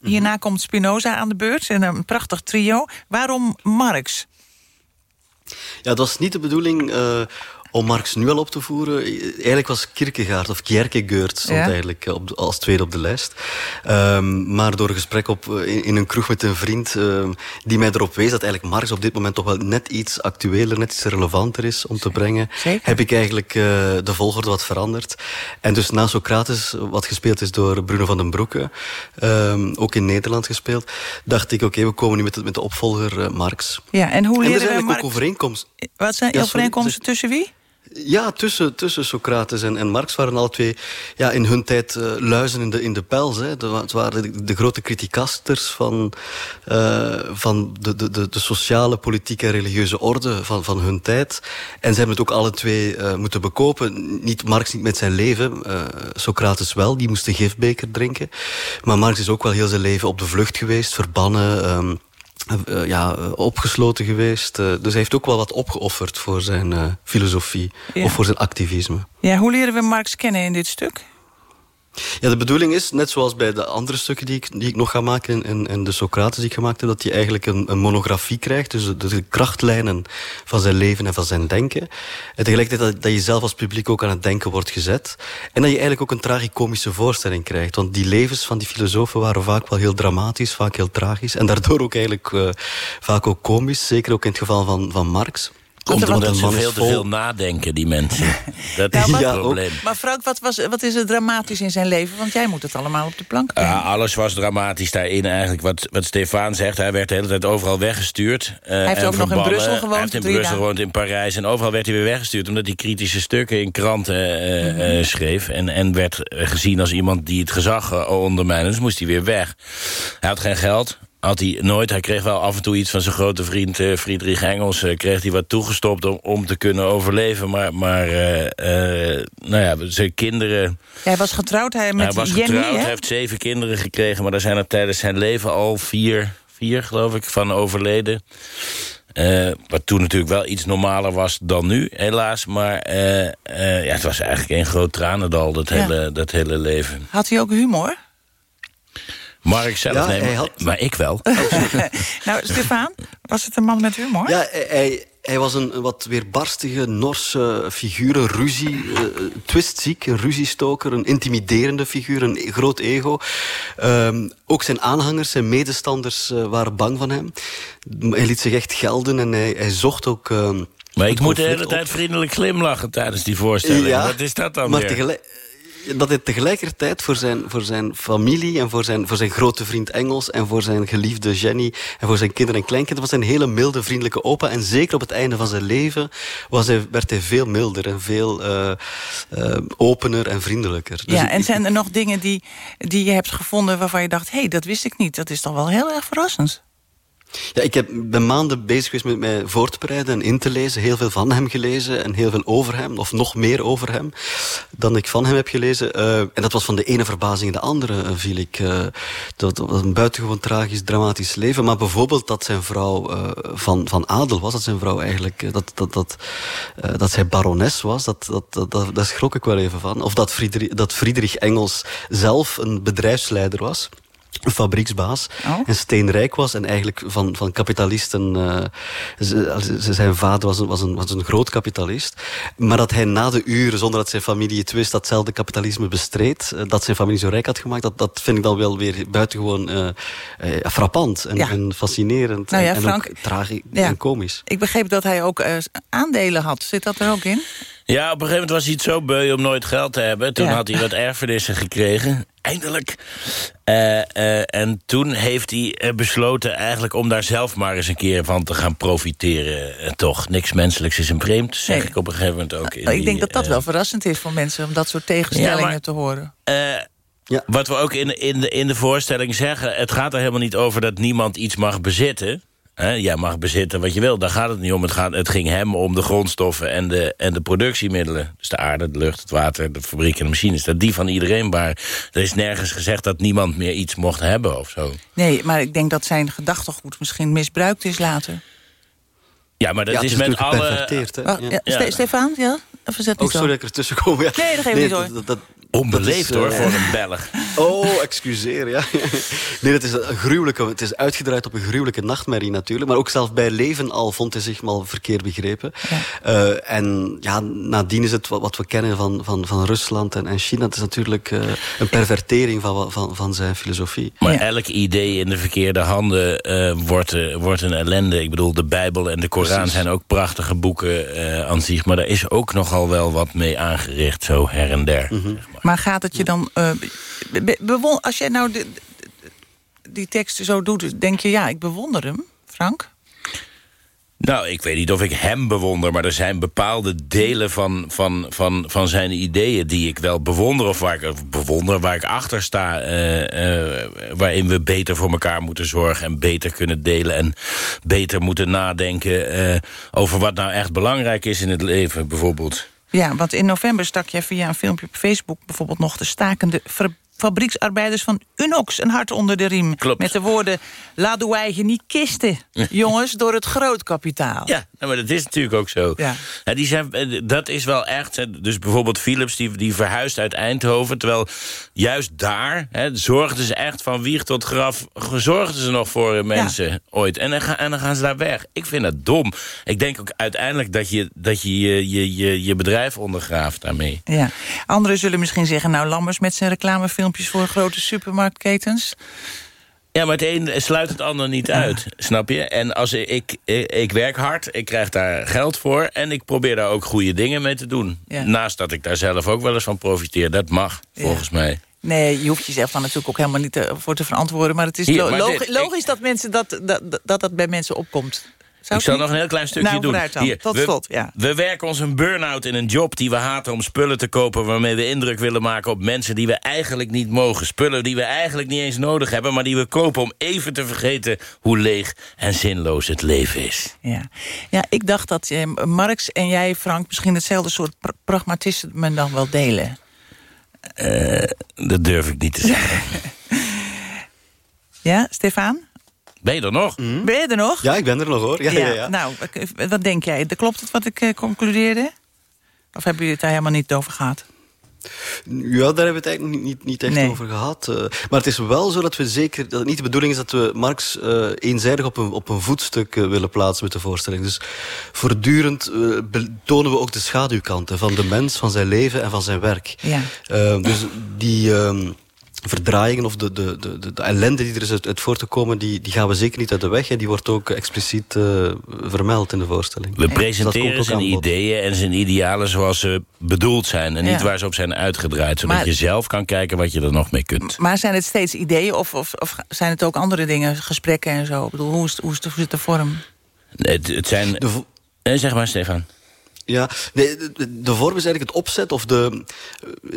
Hierna komt Spinoza aan de beurt en een prachtig trio. Waarom Marx? Ja, het was niet de bedoeling eh, om Marx nu al op te voeren. Eigenlijk was Kierkegaard, of Kierkegaard, stond Ja. eigenlijk op, de- als tweede op de lijst. Ehm, maar door een gesprek op, eh, in, in een kroeg met een vriend... ehm, die mij erop wees dat eigenlijk Marx op dit moment toch wel net iets actueler... net iets relevanter is om te brengen... heb ik eigenlijk eh, de volgorde wat veranderd. En dus na Socrates, wat gespeeld is door Bruno van den Broeke... ehm, ook in Nederland gespeeld... dacht ik, oké, we komen nu met, de- met de opvolger eh, Marx. Ja, en hoe en er leren zijn we eigenlijk Marx? ook overeenkomsten. Wat zijn Ja, overeenkomsten tussen wie? Ja, tussen, tussen Socrates en, en Marx waren alle twee ja, in hun tijd eh, luizen in de, in de pels. Hè. Het waren de, de grote criticasters van, eh, van de, de, de, sociale, politieke en religieuze orde van, van hun tijd. En ze hebben het ook alle twee eh, moeten bekopen. Niet Marx niet met zijn leven, Socrates wel, die moest de gifbeker drinken. Maar Marx is ook wel heel zijn leven op de vlucht geweest, verbannen... ehm, eh, ja, eh, opgesloten geweest. Eh, dus hij heeft ook wel wat opgeofferd voor zijn filosofie. Ja. Of voor zijn activisme. Ja, hoe leren we Marx kennen in dit stuk? Ja, de bedoeling is, net zoals bij de andere stukken die ik, die ik nog ga maken... en, en de Socrates die ik gemaakt heb... dat je eigenlijk een, een monografie krijgt. Dus de, de krachtlijnen van zijn leven en van zijn denken. En tegelijkertijd dat, dat je zelf als publiek ook aan het denken wordt gezet. En dat je eigenlijk ook een tragicomische voorstelling krijgt. Want die levens van die filosofen waren vaak wel heel dramatisch, vaak heel tragisch. En daardoor ook eigenlijk eh, vaak ook komisch. Zeker ook in het geval van, van Marx. Komt Omdat omdat een ze veel te veel nadenken, die mensen. Dat is Nou, maar- het probleem. Maar Frank, wat, was, wat is er dramatisch in zijn leven? Want jij moet het allemaal op de plank brengen. Ja, alles was dramatisch daarin eigenlijk. Wat, wat Stefan zegt, hij werd de hele tijd overal weggestuurd. eh, heeft en ook nog in. Brussel gewoond, Hij heeft in Brussel gewoond, in Parijs. En overal werd hij weer weggestuurd... omdat hij kritische stukken in kranten eh, Mhm. eh, schreef. En, en werd gezien als iemand die het gezag uh, ondermijnde. Dus moest hij weer weg. Hij had geen geld. Had hij nooit. Hij kreeg wel af en toe iets van zijn grote vriend eh, Friedrich Engels. eh, kreeg hij wat toegestopt om, om te kunnen overleven. Maar, maar eh, nou ja, zijn kinderen... Hij was getrouwd hij met hij was Jenny, getrouwd, hè? hij heeft zeven kinderen gekregen... maar er zijn er tijdens zijn leven al vier vier, geloof ik, van overleden. Eh, wat toen natuurlijk wel iets normaler was dan nu, helaas. Maar ja, het was eigenlijk een groot tranendal, dat, Ja. hele, dat hele leven. Had hij ook humor? Mark zelf, Ja, nee, maar, had- maar ik wel. nou, Stefan, was het een man met humor? Ja, hij, hij, was een, wat weerbarstige, Norse figuur, een ruzie, eh, twistziek, een ruziestoker, een intimiderende figuur, een groot ego. Ehm, ook zijn aanhangers, zijn medestanders eh, waren bang van hem. Hij liet zich echt gelden en hij, hij zocht ook... ehm, Maar ik moet de hele tijd vriendelijk glimlachen tijdens die voorstelling. Ja, Wat is dat dan maar weer? Dat hij tegelijkertijd voor zijn, voor zijn familie en voor zijn, voor zijn grote vriend Engels en voor zijn geliefde Jenny en voor zijn kinderen en kleinkinderen was hij een hele milde, vriendelijke opa. En zeker op het einde van zijn leven was hij, werd hij veel milder en veel eh, eh, opener en vriendelijker. Dus ja, en zijn er nog dingen die, die je hebt gevonden waarvan je dacht... hé, hey, dat wist ik niet. Dat is toch wel heel erg verrassend. Ja, ik heb, ben maanden bezig geweest met mij voor te bereiden en in te lezen. Heel veel van hem gelezen en heel veel over hem, of nog meer over hem, dan ik van hem heb gelezen. Eh, en dat was van de ene verbazing in de andere, eh, viel ik. eh, dat een buitengewoon tragisch, dramatisch leven. Maar bijvoorbeeld dat zijn vrouw van, van adel was, dat zijn vrouw eigenlijk, dat, dat, dat, dat zij barones was, dat, dat, dat, daar schrok ik wel even van. Of dat Friedrich, dat Friedrich Engels zelf een bedrijfsleider was fabrieksbaas en steenrijk was en eigenlijk van, van kapitalisten... eh, ze- ze- zijn vader was een, was, een, was een groot kapitalist. Maar dat hij na de uren, zonder dat zijn familie het wist... datzelfde kapitalisme bestreed, eh, dat zijn familie zo rijk had gemaakt... dat, dat vind ik dan wel weer buitengewoon eh eh, frappant en, Ja. en fascinerend. Nou ja, en, en Frank, ook tragisch ja. en komisch. Ik begreep dat hij ook eh, aandelen had. Zit dat er ook in? Ja, op een gegeven moment was hij het zo beu om nooit geld te hebben. Toen Ja. had hij wat erfenissen gekregen. Eindelijk. Eh, eh, en toen heeft hij eh, besloten eigenlijk om daar zelf maar eens een keer van te gaan profiteren. Toch, niks menselijks is een vreemd, zeg Nee. ik op een gegeven moment ook. in ik die, denk dat dat wel verrassend is voor mensen... om dat soort tegenstellingen Ja, maar- te horen. eh, Wat we ook in, in, de, in de voorstelling zeggen... het gaat er helemaal niet over dat niemand iets mag bezitten. Hè, jij mag bezitten wat je wil, daar gaat het niet om. Het, gaat, het ging hem om de grondstoffen en de, en de productiemiddelen. Dus de aarde, de lucht, het water, de fabriek en de machines. Dat die van iedereen waren. Er is nergens gezegd dat niemand meer iets mocht hebben of zo. Nee, maar ik denk dat zijn gedachtegoed misschien misbruikt is later. Ja, maar dat Ja, is, is met natuurlijk alle... Oh, ja, Ja. Ste- Stefan, ja? Of is dat Oh, niet zo? sorry dat ik er tussen kom. Ja. Nee, dat geeft niet hoor. dat- dat- Onbeleefd is, hoor, eh, voor een Belg. Oh, excuseer, ja. Nee, het is een gruwelijke, het is uitgedraaid op een gruwelijke nachtmerrie natuurlijk. Maar ook zelf bij leven al vond hij zich mal verkeerd begrepen. Eh, en ja, nadien is het wat, wat we kennen van, van, van Rusland en, en China. Het is natuurlijk eh, een pervertering van, van, van zijn filosofie. Maar elk idee in de verkeerde handen eh, wordt, wordt een ellende. Ik bedoel, de Bijbel en de Koran Precies. zijn ook prachtige boeken eh, aan zich. Maar daar is ook nogal wel wat mee aangericht, zo her en der. Maar gaat het je dan... eh, als jij nou die teksten zo doet, denk je... ja, ik bewonder hem, Frank? Nou, ik weet niet of ik hem bewonder... maar er zijn bepaalde delen van, van, van, van zijn ideeën... die ik wel bewonder of waar ik, bewonder, waar ik achter sta... eh, eh, waarin we beter voor elkaar moeten zorgen... en beter kunnen delen en beter moeten nadenken... eh, over wat nou echt belangrijk is in het leven, bijvoorbeeld. Ja, want in november stak jij via een filmpje op Facebook... bijvoorbeeld nog de stakende fabrieksarbeiders van Unox een hart onder de riem. Klopt. Met de woorden, laat uw eigen niet kisten. Jongens, door het grootkapitaal. Ja, nou, maar dat is natuurlijk ook zo. Ja. Ja, die zijn, eh, dat is wel echt... Dus bijvoorbeeld Philips, die, die verhuist uit Eindhoven... terwijl juist daar hè, zorgden ze echt van wieg tot graf... zorgden ze nog voor eh, mensen ooit. En dan, gaan, en dan gaan ze daar weg. Ik vind dat dom. Ik denk ook uiteindelijk dat je dat je, je, je, je, je bedrijf ondergraaft daarmee. Ja. Anderen zullen misschien zeggen... nou, Lammers met zijn voor grote supermarktketens... Ja, maar het een sluit het ander niet uit, snap je? En als ik, ik, ik werk hard, ik krijg daar geld voor... en ik probeer daar ook goede dingen mee te doen. Ja. Naast dat ik daar zelf ook wel eens van profiteer. Dat mag, volgens mij. Nee, je hoeft jezelf dan natuurlijk ook helemaal niet te- voor te verantwoorden... maar het is Hier, lo- maar logi- dit- logisch dat, mensen dat, dat, dat dat bij mensen opkomt. Zou ik zal nog een heel klein stukje nou, doen. Hier, Tot we, slot, ja. we werken ons een burn-out in een job die we haten om spullen te kopen... waarmee we indruk willen maken op mensen die we eigenlijk niet mogen. Spullen die we eigenlijk niet eens nodig hebben... maar die we kopen om even te vergeten hoe leeg en zinloos het leven is. Ja. ja, ik dacht dat eh, Marx en jij, Frank... misschien hetzelfde soort pr- pragmatisme dan wel delen. Eh, dat durf ik niet te zeggen. Ja, Stefan? Ben je er nog? Ben je er nog? Ja, ik ben er nog hoor. Ja, ja. Ja, Nou, wat denk jij? Klopt het wat ik eh, concludeerde? Of hebben jullie het daar helemaal niet over gehad? Ja, daar hebben we het eigenlijk niet, niet, niet echt Nee. over gehad. eh. maar het is wel zo dat we zeker... Dat het niet de bedoeling is dat we Marx eh, eenzijdig op een, op een voetstuk willen plaatsen met de voorstelling. Dus voortdurend eh, betonen we ook de schaduwkanten van de mens, van zijn leven en van zijn werk. Ja. Eh, dus die ehm, verdraaiingen of de, de, de, de, de ellende die er is uit, uit voort te komen... Die, die gaan we zeker niet uit de weg. En die wordt ook expliciet eh, vermeld in de voorstelling. We presenteren zijn ideeën en zijn idealen zoals ze bedoeld zijn. En niet waar ze op zijn uitgedraaid. Zodat Maar- je zelf kan kijken wat je er nog mee kunt. Maar zijn het steeds ideeën of, of, of zijn het ook andere dingen, gesprekken en zo? Ik bedoel, hoe, is, hoe, is de, hoe zit de vorm? Het, het zijn... Nee, zeg maar, Stefan. Ja, nee, de, vorm is eigenlijk het opzet of de...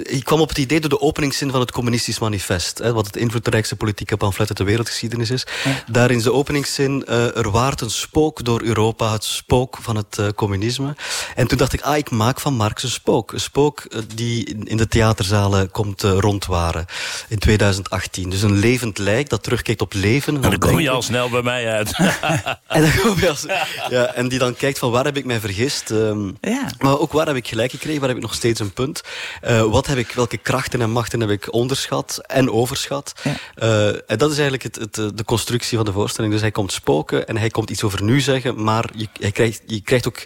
eh, Ik kwam op het idee door de openingszin van het communistisch manifest. Hè, wat het invloedrijkste politieke pamflet uit de wereldgeschiedenis is. Daarin is de openingszin... eh, er waart een spook door Europa, het spook van het eh, communisme. En toen dacht ik, ah, ik maak van Marx een spook. Een spook die in- in de theaterzalen komt rondwaren in 2018. Dus een levend lijk dat terugkijkt op leven. En dan kom je al snel bij mij uit. En, dan kom je als, ja, en die dan kijkt van waar heb ik mij vergist. ehm, Ja. Maar ook waar heb ik gelijk gekregen, waar heb ik nog steeds een punt. Eh, wat heb ik, welke krachten en machten heb ik onderschat en overschat. Eh, en dat is eigenlijk het, het, eh, de constructie van de voorstelling. Dus hij komt spoken en hij komt iets over nu zeggen. Maar je, hij krijgt, je krijgt ook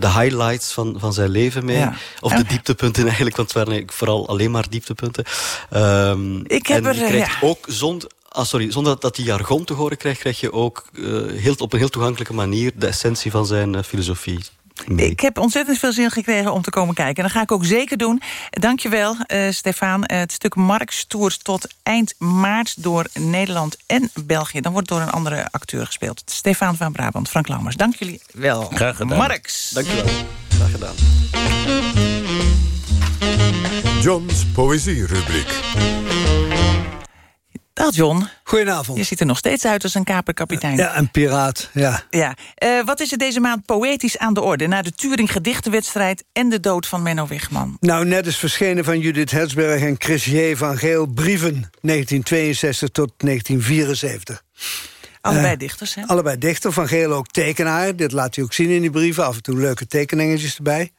de highlights van, van zijn leven mee. Ja. Of de dieptepunten eigenlijk, want het waren vooral alleen maar dieptepunten. Ehm, Ik heb en er, je krijgt ja. ook zonder... Ah, sorry, zonder dat hij jargon te horen krijgt, krijg je ook heel, op een heel toegankelijke manier de essentie van zijn filosofie. Ik heb ontzettend veel zin gekregen om te komen kijken. En dat ga ik ook zeker doen. Dankjewel, eh Stefan. Eh, het stuk Marx toert tot eind maart door Nederland en België. Dan wordt door een andere acteur gespeeld. Stefan van Brabant, Frank Lammers. Dank jullie wel. Graag gedaan. Marx. Dankjewel. Graag gedaan. John's Poëzierubriek. Dag John. Goedenavond. Je ziet er nog steeds uit als een kaperkapitein. Ja, een piraat, ja. Ja. Eh, wat is er deze maand poëtisch aan de orde... na de Turing gedichtenwedstrijd en de dood van Menno Wigman? Nou, net is verschenen van Judith Hetsberg en Chris J. van Geel... brieven 1962 tot 1974. Allebei Eh, dichters, hè? Allebei dichter, Van Geel ook tekenaar. Dit laat hij ook zien in die brieven. Af en toe leuke tekeningetjes erbij.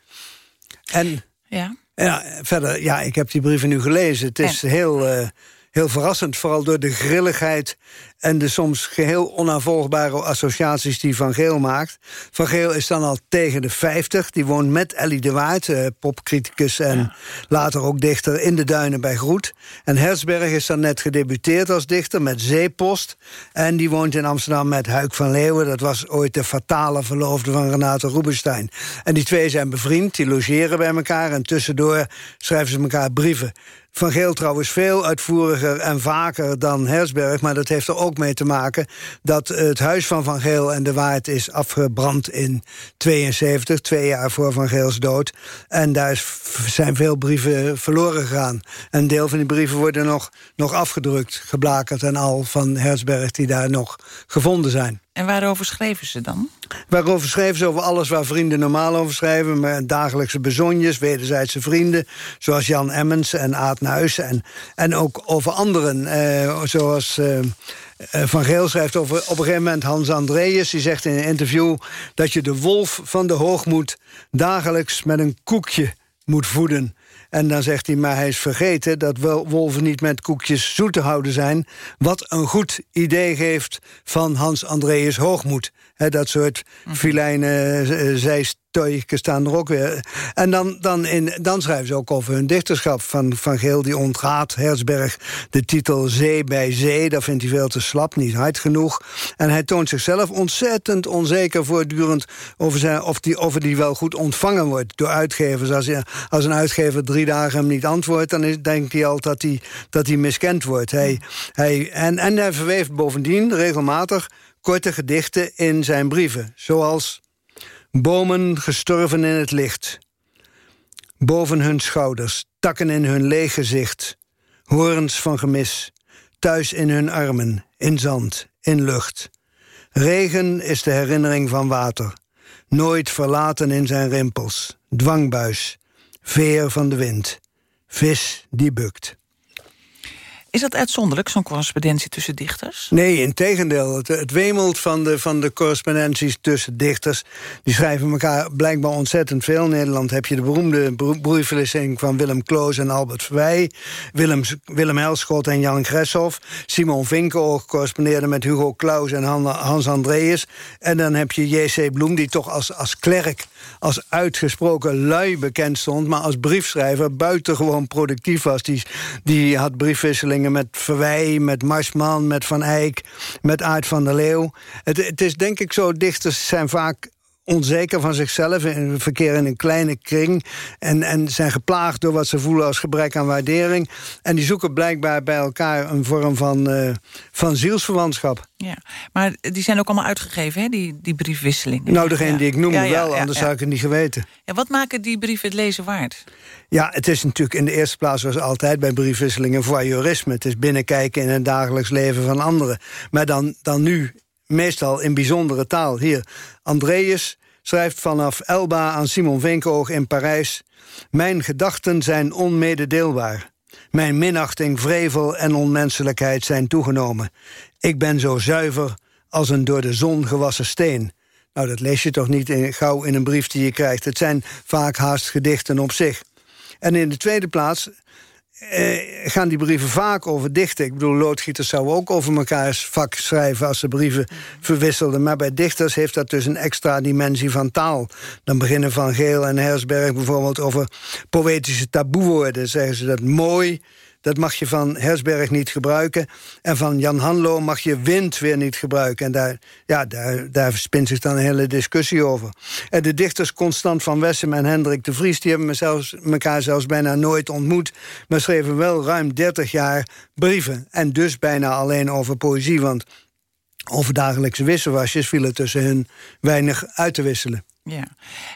En Ja. ja, verder, ja, ik heb die brieven nu gelezen. Het is heel, eh, heel verrassend, vooral door de grilligheid... en de soms geheel onaanvolgbare associaties die Van Geel maakt. Van Geel is dan al tegen de 50. Die woont met Ellie de Waard, eh, popcriticus... en later ook dichter in de Duinen bij Groet. En Hersberg is dan net gedebuteerd als dichter met Zeepost. En die woont in Amsterdam met Huik van Leeuwen. Dat was ooit de fatale verloofde van Renate Rubenstein. En die twee zijn bevriend, die logeren bij elkaar... en tussendoor schrijven ze elkaar brieven. Van Geel trouwens veel uitvoeriger en vaker dan Hersberg... maar dat heeft er ook mee te maken dat het huis van Van Geel en de Waard... is afgebrand in 72, twee jaar voor Van Geels dood. En daar zijn veel brieven verloren gegaan. Een deel van die brieven worden nog, nog afgedrukt, geblakerd en al... van Hersberg die daar nog gevonden zijn. En waarover schreven ze dan? Waarover schreven ze over alles waar vrienden normaal over schrijven... maar dagelijkse bezonjes, wederzijdse vrienden... zoals Jan Emmens en Aad Nuis. En, en ook over anderen, eh, zoals... eh, eh, van Geel schrijft over op een gegeven moment Hans Andreas. Die zegt in een interview dat je de wolf van de hoogmoed... dagelijks met een koekje moet voeden. En dan zegt hij, maar hij is vergeten dat wolven niet met koekjes zoet te houden zijn. Wat een goed idee geeft van Hans Andreas Hoogmoed. Dat soort filijne uh, zijstoikjes staan er ook weer. En dan, dan, in, dan schrijven ze ook over hun dichterschap. Van, van Geel die ontgaat Herzberg de titel Zee bij Zee. Dat vindt hij veel te slap, niet hard genoeg. En hij toont zichzelf ontzettend onzeker voortdurend... over, zijn, of, die, of die wel goed ontvangen wordt door uitgevers. Als, als een uitgever drie dagen hem niet antwoordt... dan is, denkt hij al dat hij, dat hij miskend wordt. Hij, hij, en, en hij verweeft bovendien regelmatig korte gedichten in zijn brieven. Zoals bomen gestorven in het licht. Boven hun schouders, takken in hun leeg gezicht. Horens van gemis, thuis in hun armen, in zand, in lucht. Regen is de herinnering van water. Nooit verlaten in zijn rimpels. Dwangbuis, veer van de wind. Vis die bukt. Is dat uitzonderlijk, zo'n correspondentie tussen dichters? Nee, in tegendeel. Het, het wemelt van de, van de correspondenties tussen dichters. Die schrijven elkaar blijkbaar ontzettend veel. In Nederland heb je de beroemde broeiverwisseling van Willem Kloos en Albert Verwij. Willem, Willem Helschot en Jan Gresshoff. Simon Vinkenoog correspondeerde met Hugo Claus en Hans Andreas. En dan heb je J.C. Bloem, die toch als, als klerk... als uitgesproken lui bekend stond... maar als briefschrijver buitengewoon productief was. Die, die had briefwisselingen met Verwij, met Marsman, met Van Eyck... met Aart van der Leeuw. Het, het is denk ik zo, dichters zijn vaak onzeker van zichzelf, en verkeren in een kleine kring... En, en zijn geplaagd door wat ze voelen als gebrek aan waardering. En die zoeken blijkbaar bij elkaar een vorm van, uh, van zielsverwantschap. Ja, maar die zijn ook allemaal uitgegeven, hè, die, die briefwisselingen? Nou, degene die ik noemde wel, anders zou ik het niet geweten. Ja, wat maken die brieven het lezen waard? Ja, het is natuurlijk in de eerste plaats zoals altijd bij briefwisselingen voyeurisme. Het is binnenkijken in het dagelijks leven van anderen. Maar dan, dan nu meestal in bijzondere taal. Hier, Andreas schrijft vanaf Elba aan Simon Vinkoog in Parijs... Mijn gedachten zijn onmededeelbaar. Mijn minachting, vrevel en onmenselijkheid zijn toegenomen. Ik ben zo zuiver als een door de zon gewassen steen. Nou, dat lees je toch niet in, gauw in een brief die je krijgt. Het zijn vaak haast gedichten op zich. En in de tweede plaats eh, gaan die brieven vaak over dichten. Ik bedoel, loodgieters zouden ook over mekaars vak schrijven... als ze brieven verwisselden. Maar bij dichters heeft dat dus een extra dimensie van taal. Dan beginnen Van Geel en Hersberg bijvoorbeeld over poëtische taboewoorden. Zeggen ze dat mooi dat mag je van Hersberg niet gebruiken. En van Jan Hanlo mag je wind weer niet gebruiken. En daar, ja, daar, daar spint zich dan een hele discussie over. En de dichters Constant van Wessem en Hendrik de Vries... die hebben me zelfs, elkaar zelfs bijna nooit ontmoet... maar schreven wel ruim 30 jaar brieven. En dus bijna alleen over poëzie, want... over dagelijkse wisselwasjes vielen tussen hun weinig uit te wisselen. Ja.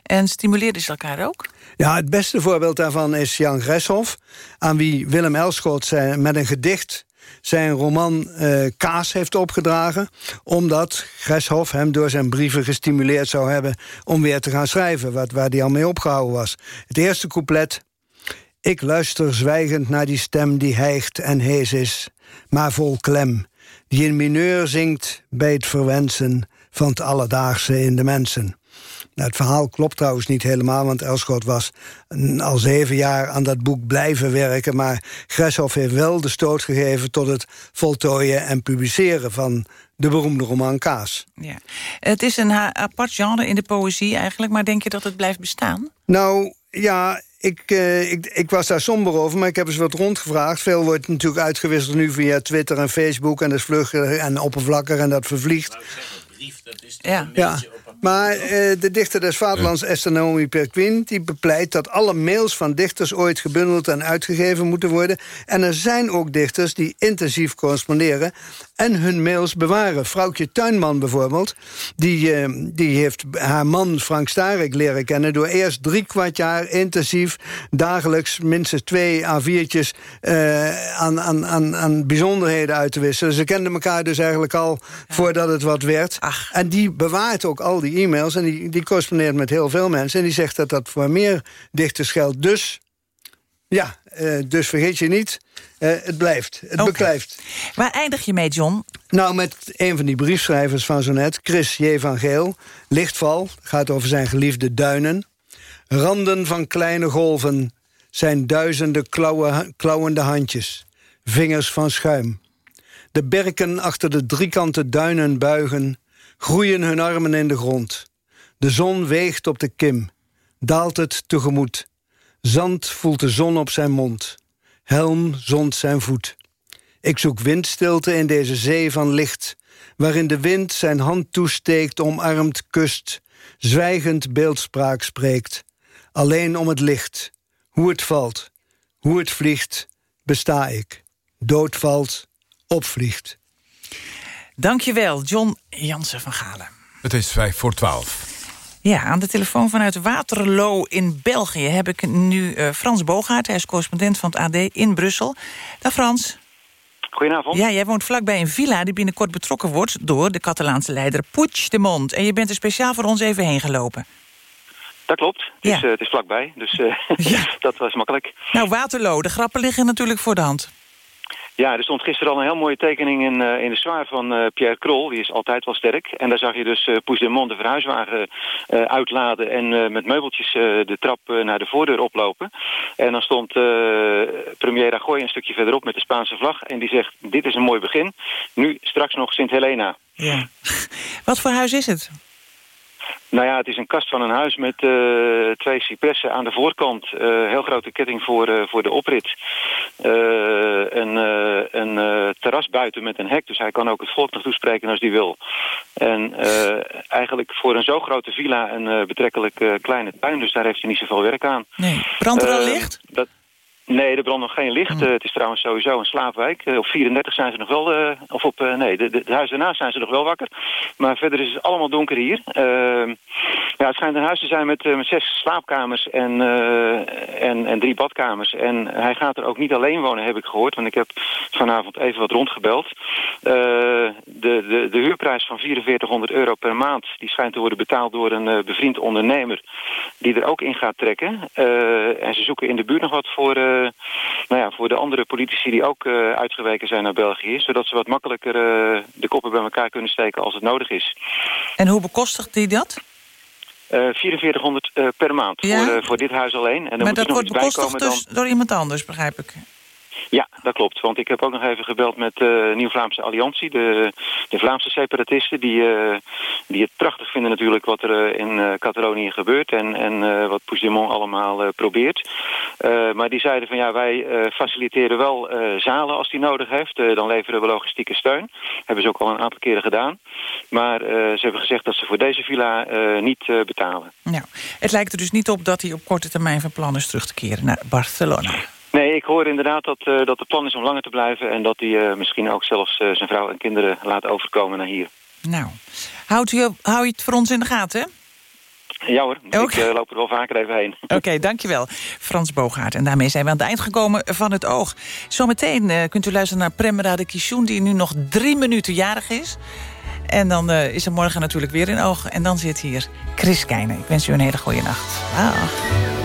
En stimuleerden ze elkaar ook? Ja, het beste voorbeeld daarvan is Jan Greshoff... aan wie Willem Elschot met een gedicht zijn roman uh, Kaas heeft opgedragen... omdat Greshoff hem door zijn brieven gestimuleerd zou hebben... om weer te gaan schrijven, wat, waar hij al mee opgehouden was. Het eerste couplet... Ik luister zwijgend naar die stem die hijgt en hees is... maar vol klem, die in mineur zingt bij het verwensen... van het alledaagse in de mensen. Nou, het verhaal klopt trouwens niet helemaal, want Elschot was al zeven jaar aan dat boek blijven werken. Maar Greshoff heeft wel de stoot gegeven tot het voltooien en publiceren van de beroemde roman Kaas. Ja. Het is een apart genre in de poëzie eigenlijk, maar denk je dat het blijft bestaan? Nou, ja, ik, uh, ik, ik, was daar somber over, maar ik heb eens wat rondgevraagd. Veel wordt natuurlijk uitgewisseld nu via Twitter en Facebook... en dat is vlugger en oppervlakkig en dat vervliegt. Nou, brief, dat is ja. ja. Maar uh, de dichter des vaderlands Esther Naomi Perquin... die bepleit dat alle mails van dichters ooit gebundeld en uitgegeven moeten worden. En er zijn ook dichters die intensief corresponderen... en hun mails bewaren. Vrouwtje Tuinman bijvoorbeeld... die, uh, die heeft haar man Frank Starek leren kennen... door eerst drie kwart jaar intensief dagelijks... minstens twee A4'tjes uh, aan, aan, aan, aan bijzonderheden uit te wisselen. Ze kenden elkaar dus eigenlijk al voordat het wat werd. Ach. En die bewaart ook al die e-mails... en die, die correspondeert met heel veel mensen... en die zegt dat dat voor meer dichters geldt. Dus, ja, uh, dus vergeet je niet, uh, het blijft, het okay. beklijft. Waar eindig je mee, John? Nou, met een van die briefschrijvers van zo net, Chris J. van Geel. Lichtval, gaat over zijn geliefde duinen. Randen van kleine golven zijn duizenden klauwe, klauwende handjes. Vingers van schuim. De berken achter de driekante duinen buigen groeien hun armen in de grond. De zon weegt op de kim, daalt het tegemoet. Zand voelt de zon op zijn mond, helm zond zijn voet. Ik zoek windstilte in deze zee van licht... waarin de wind zijn hand toesteekt, omarmt, kust... zwijgend beeldspraak spreekt. Alleen om het licht, hoe het valt, hoe het vliegt, besta ik. Dood valt, opvliegt. Dankjewel, John Jansen van Galen. Het is vijf voor twaalf. Ja, aan de telefoon vanuit Waterloo in België... heb ik nu uh, Frans Bogaert. Hij is correspondent van het AD in Brussel. Dag Frans. Goedenavond. Ja, jij woont vlakbij een villa die binnenkort betrokken wordt... door de Catalaanse leider Puigdemont. En je bent er speciaal voor ons even heen gelopen. Dat klopt. Het, ja. is, uh, het is vlakbij, dus uh, ja. dat was makkelijk. Nou, Waterloo, de grappen liggen natuurlijk voor de hand. Ja, er stond gisteren al een heel mooie tekening in, uh, in de zwaar van uh, Pierre Krol. Die is altijd wel sterk. En daar zag je dus uh, Poes de verhuiswagen uitladen... en met meubeltjes de trap naar de voordeur oplopen. En dan stond premier Rajoy een stukje verderop met de Spaanse vlag. En die zegt, dit is een mooi begin. Nu straks nog Sint Helena. Ja. Wat voor huis is het? Nou ja, het is een kast van een huis met uh, twee cipressen aan de voorkant. Uh, heel grote ketting voor, uh, voor de oprit. een een terras buiten met een hek, dus hij kan ook het volk nog toespreken als hij wil. En eigenlijk voor een zo grote villa een betrekkelijk kleine tuin, dus daar heeft hij niet zoveel werk aan. Nee. Brandt er al licht? Dat, Nee, er brandt nog geen licht. Uh, het is trouwens sowieso een slaapwijk. Uh, op 34 zijn ze nog wel... Uh, of op... nee, de, de, de huis daarnaast zijn ze nog wel wakker. Maar verder is het allemaal donker hier. Ehm, ja, het schijnt een huis te zijn met, met zes slaapkamers en, en, en drie badkamers. En hij gaat er ook niet alleen wonen, heb ik gehoord. Want ik heb vanavond even wat rondgebeld. de, de, de huurprijs van 4400 euro per maand... die schijnt te worden betaald door een bevriend ondernemer... die er ook in gaat trekken. en ze zoeken in de buurt nog wat voor eh, nou ja, voor de andere politici die ook eh, uitgeweken zijn naar België. Zodat ze wat makkelijker eh, de koppen bij elkaar kunnen steken als het nodig is. En hoe bekostigt die dat? 4400 per maand voor, voor dit huis alleen. En dan maar moet dat nog wordt iets bekostigd dus dan... door iemand anders, begrijp ik. Ja, dat klopt. Want ik heb ook nog even gebeld met de uh, Nieuw-Vlaamse Alliantie. De, de Vlaamse separatisten die, uh, die het prachtig vinden natuurlijk wat er uh, in Catalonië gebeurt. En, en wat Puigdemont allemaal probeert. maar die zeiden van ja, wij faciliteren wel zalen als die nodig heeft. dan leveren we logistieke steun. Hebben ze ook al een aantal keren gedaan. Maar ze hebben gezegd dat ze voor deze villa niet betalen. Nou, het lijkt er dus niet op dat hij op korte termijn van plan is terug te keren naar Barcelona. Nee, ik hoor inderdaad dat, uh, dat de plan is om langer te blijven... en dat hij uh, misschien ook zelfs uh, zijn vrouw en kinderen laat overkomen naar hier. Nou, houdt u, hou je het voor ons in de gaten, hè? Ja hoor, ik loop er wel vaker even heen. Oké, okay, dankjewel. Frans Bogaert. En daarmee zijn we aan het eind gekomen van het oog. Zometeen kunt u luisteren naar Premra de Kishun... die nu nog drie minuten jarig is. En dan is er morgen natuurlijk weer in oog. En dan zit hier Chris Keijnen. Ik wens u een hele goede nacht. Dag.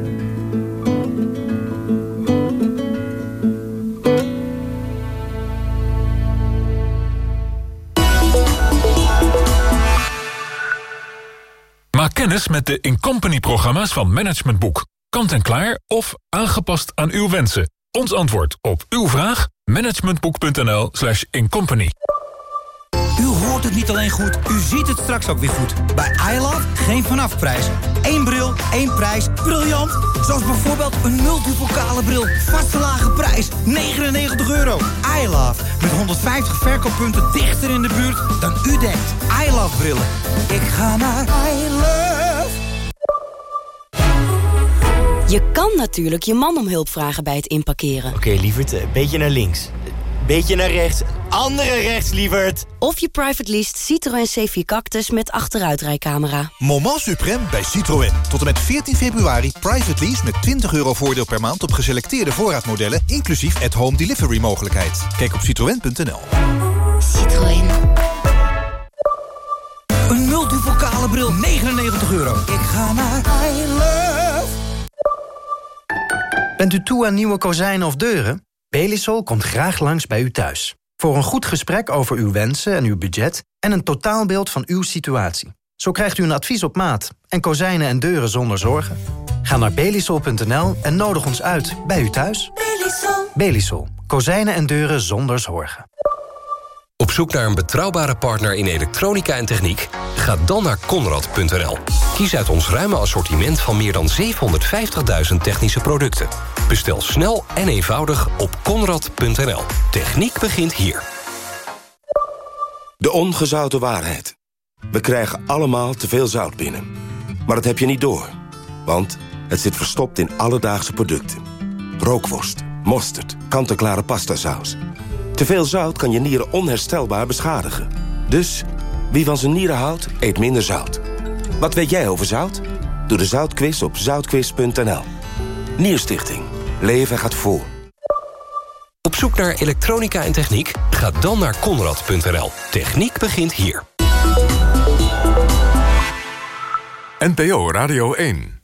Maak kennis met de Incompany-programma's van Management Boek. Kant-en-klaar of aangepast aan uw wensen. Ons antwoord op uw vraag? managementboek.nl slash incompany. U hoort het niet alleen goed, u ziet het straks ook weer goed. Bij iLove geen vanafprijs. Eén bril, één prijs. Briljant! Zoals bijvoorbeeld een multipokale bril. Vaste lage prijs, 99 euro. iLove, met 150 verkooppunten dichter in de buurt dan u denkt. Ik ga naar iLove. Je kan natuurlijk je man om hulp vragen bij het inparkeren. Oké, okay, lieverd, een beetje naar links. Beetje naar rechts. Andere rechts, lieverd. Of je private lease Citroën C4 Cactus met achteruitrijcamera. Moment suprême bij Citroën. Tot en met 14 februari private lease met 20 euro voordeel per maand... op geselecteerde voorraadmodellen, inclusief at-home delivery mogelijkheid. Kijk op citroën.nl. Citroën. Bril, 99 euro. Ik ga naar I Love. Bent u toe aan nieuwe kozijnen of deuren? Belisol komt graag langs bij u thuis. Voor een goed gesprek over uw wensen en uw budget... en een totaalbeeld van uw situatie. Zo krijgt u een advies op maat en kozijnen en deuren zonder zorgen. Ga naar belisol.nl en nodig ons uit bij u thuis. Belisol. Belisol. Kozijnen en deuren zonder zorgen. Op zoek naar een betrouwbare partner in elektronica en techniek? Ga dan naar Conrad.nl. Kies uit ons ruime assortiment van meer dan 750.000 technische producten. Bestel snel en eenvoudig op Conrad.nl. Techniek begint hier. De ongezouten waarheid. We krijgen allemaal te veel zout binnen. Maar dat heb je niet door. Want het zit verstopt in alledaagse producten. Rookworst, mosterd, kant-en-klare pastasaus... Te veel zout kan je nieren onherstelbaar beschadigen. Dus, wie van zijn nieren houdt, eet minder zout. Wat weet jij over zout? Doe de Zoutquiz op zoutquiz.nl. Nierstichting. Leven gaat voor. Op zoek naar elektronica en techniek? Ga dan naar konrad.nl. Techniek begint hier. NPO Radio 1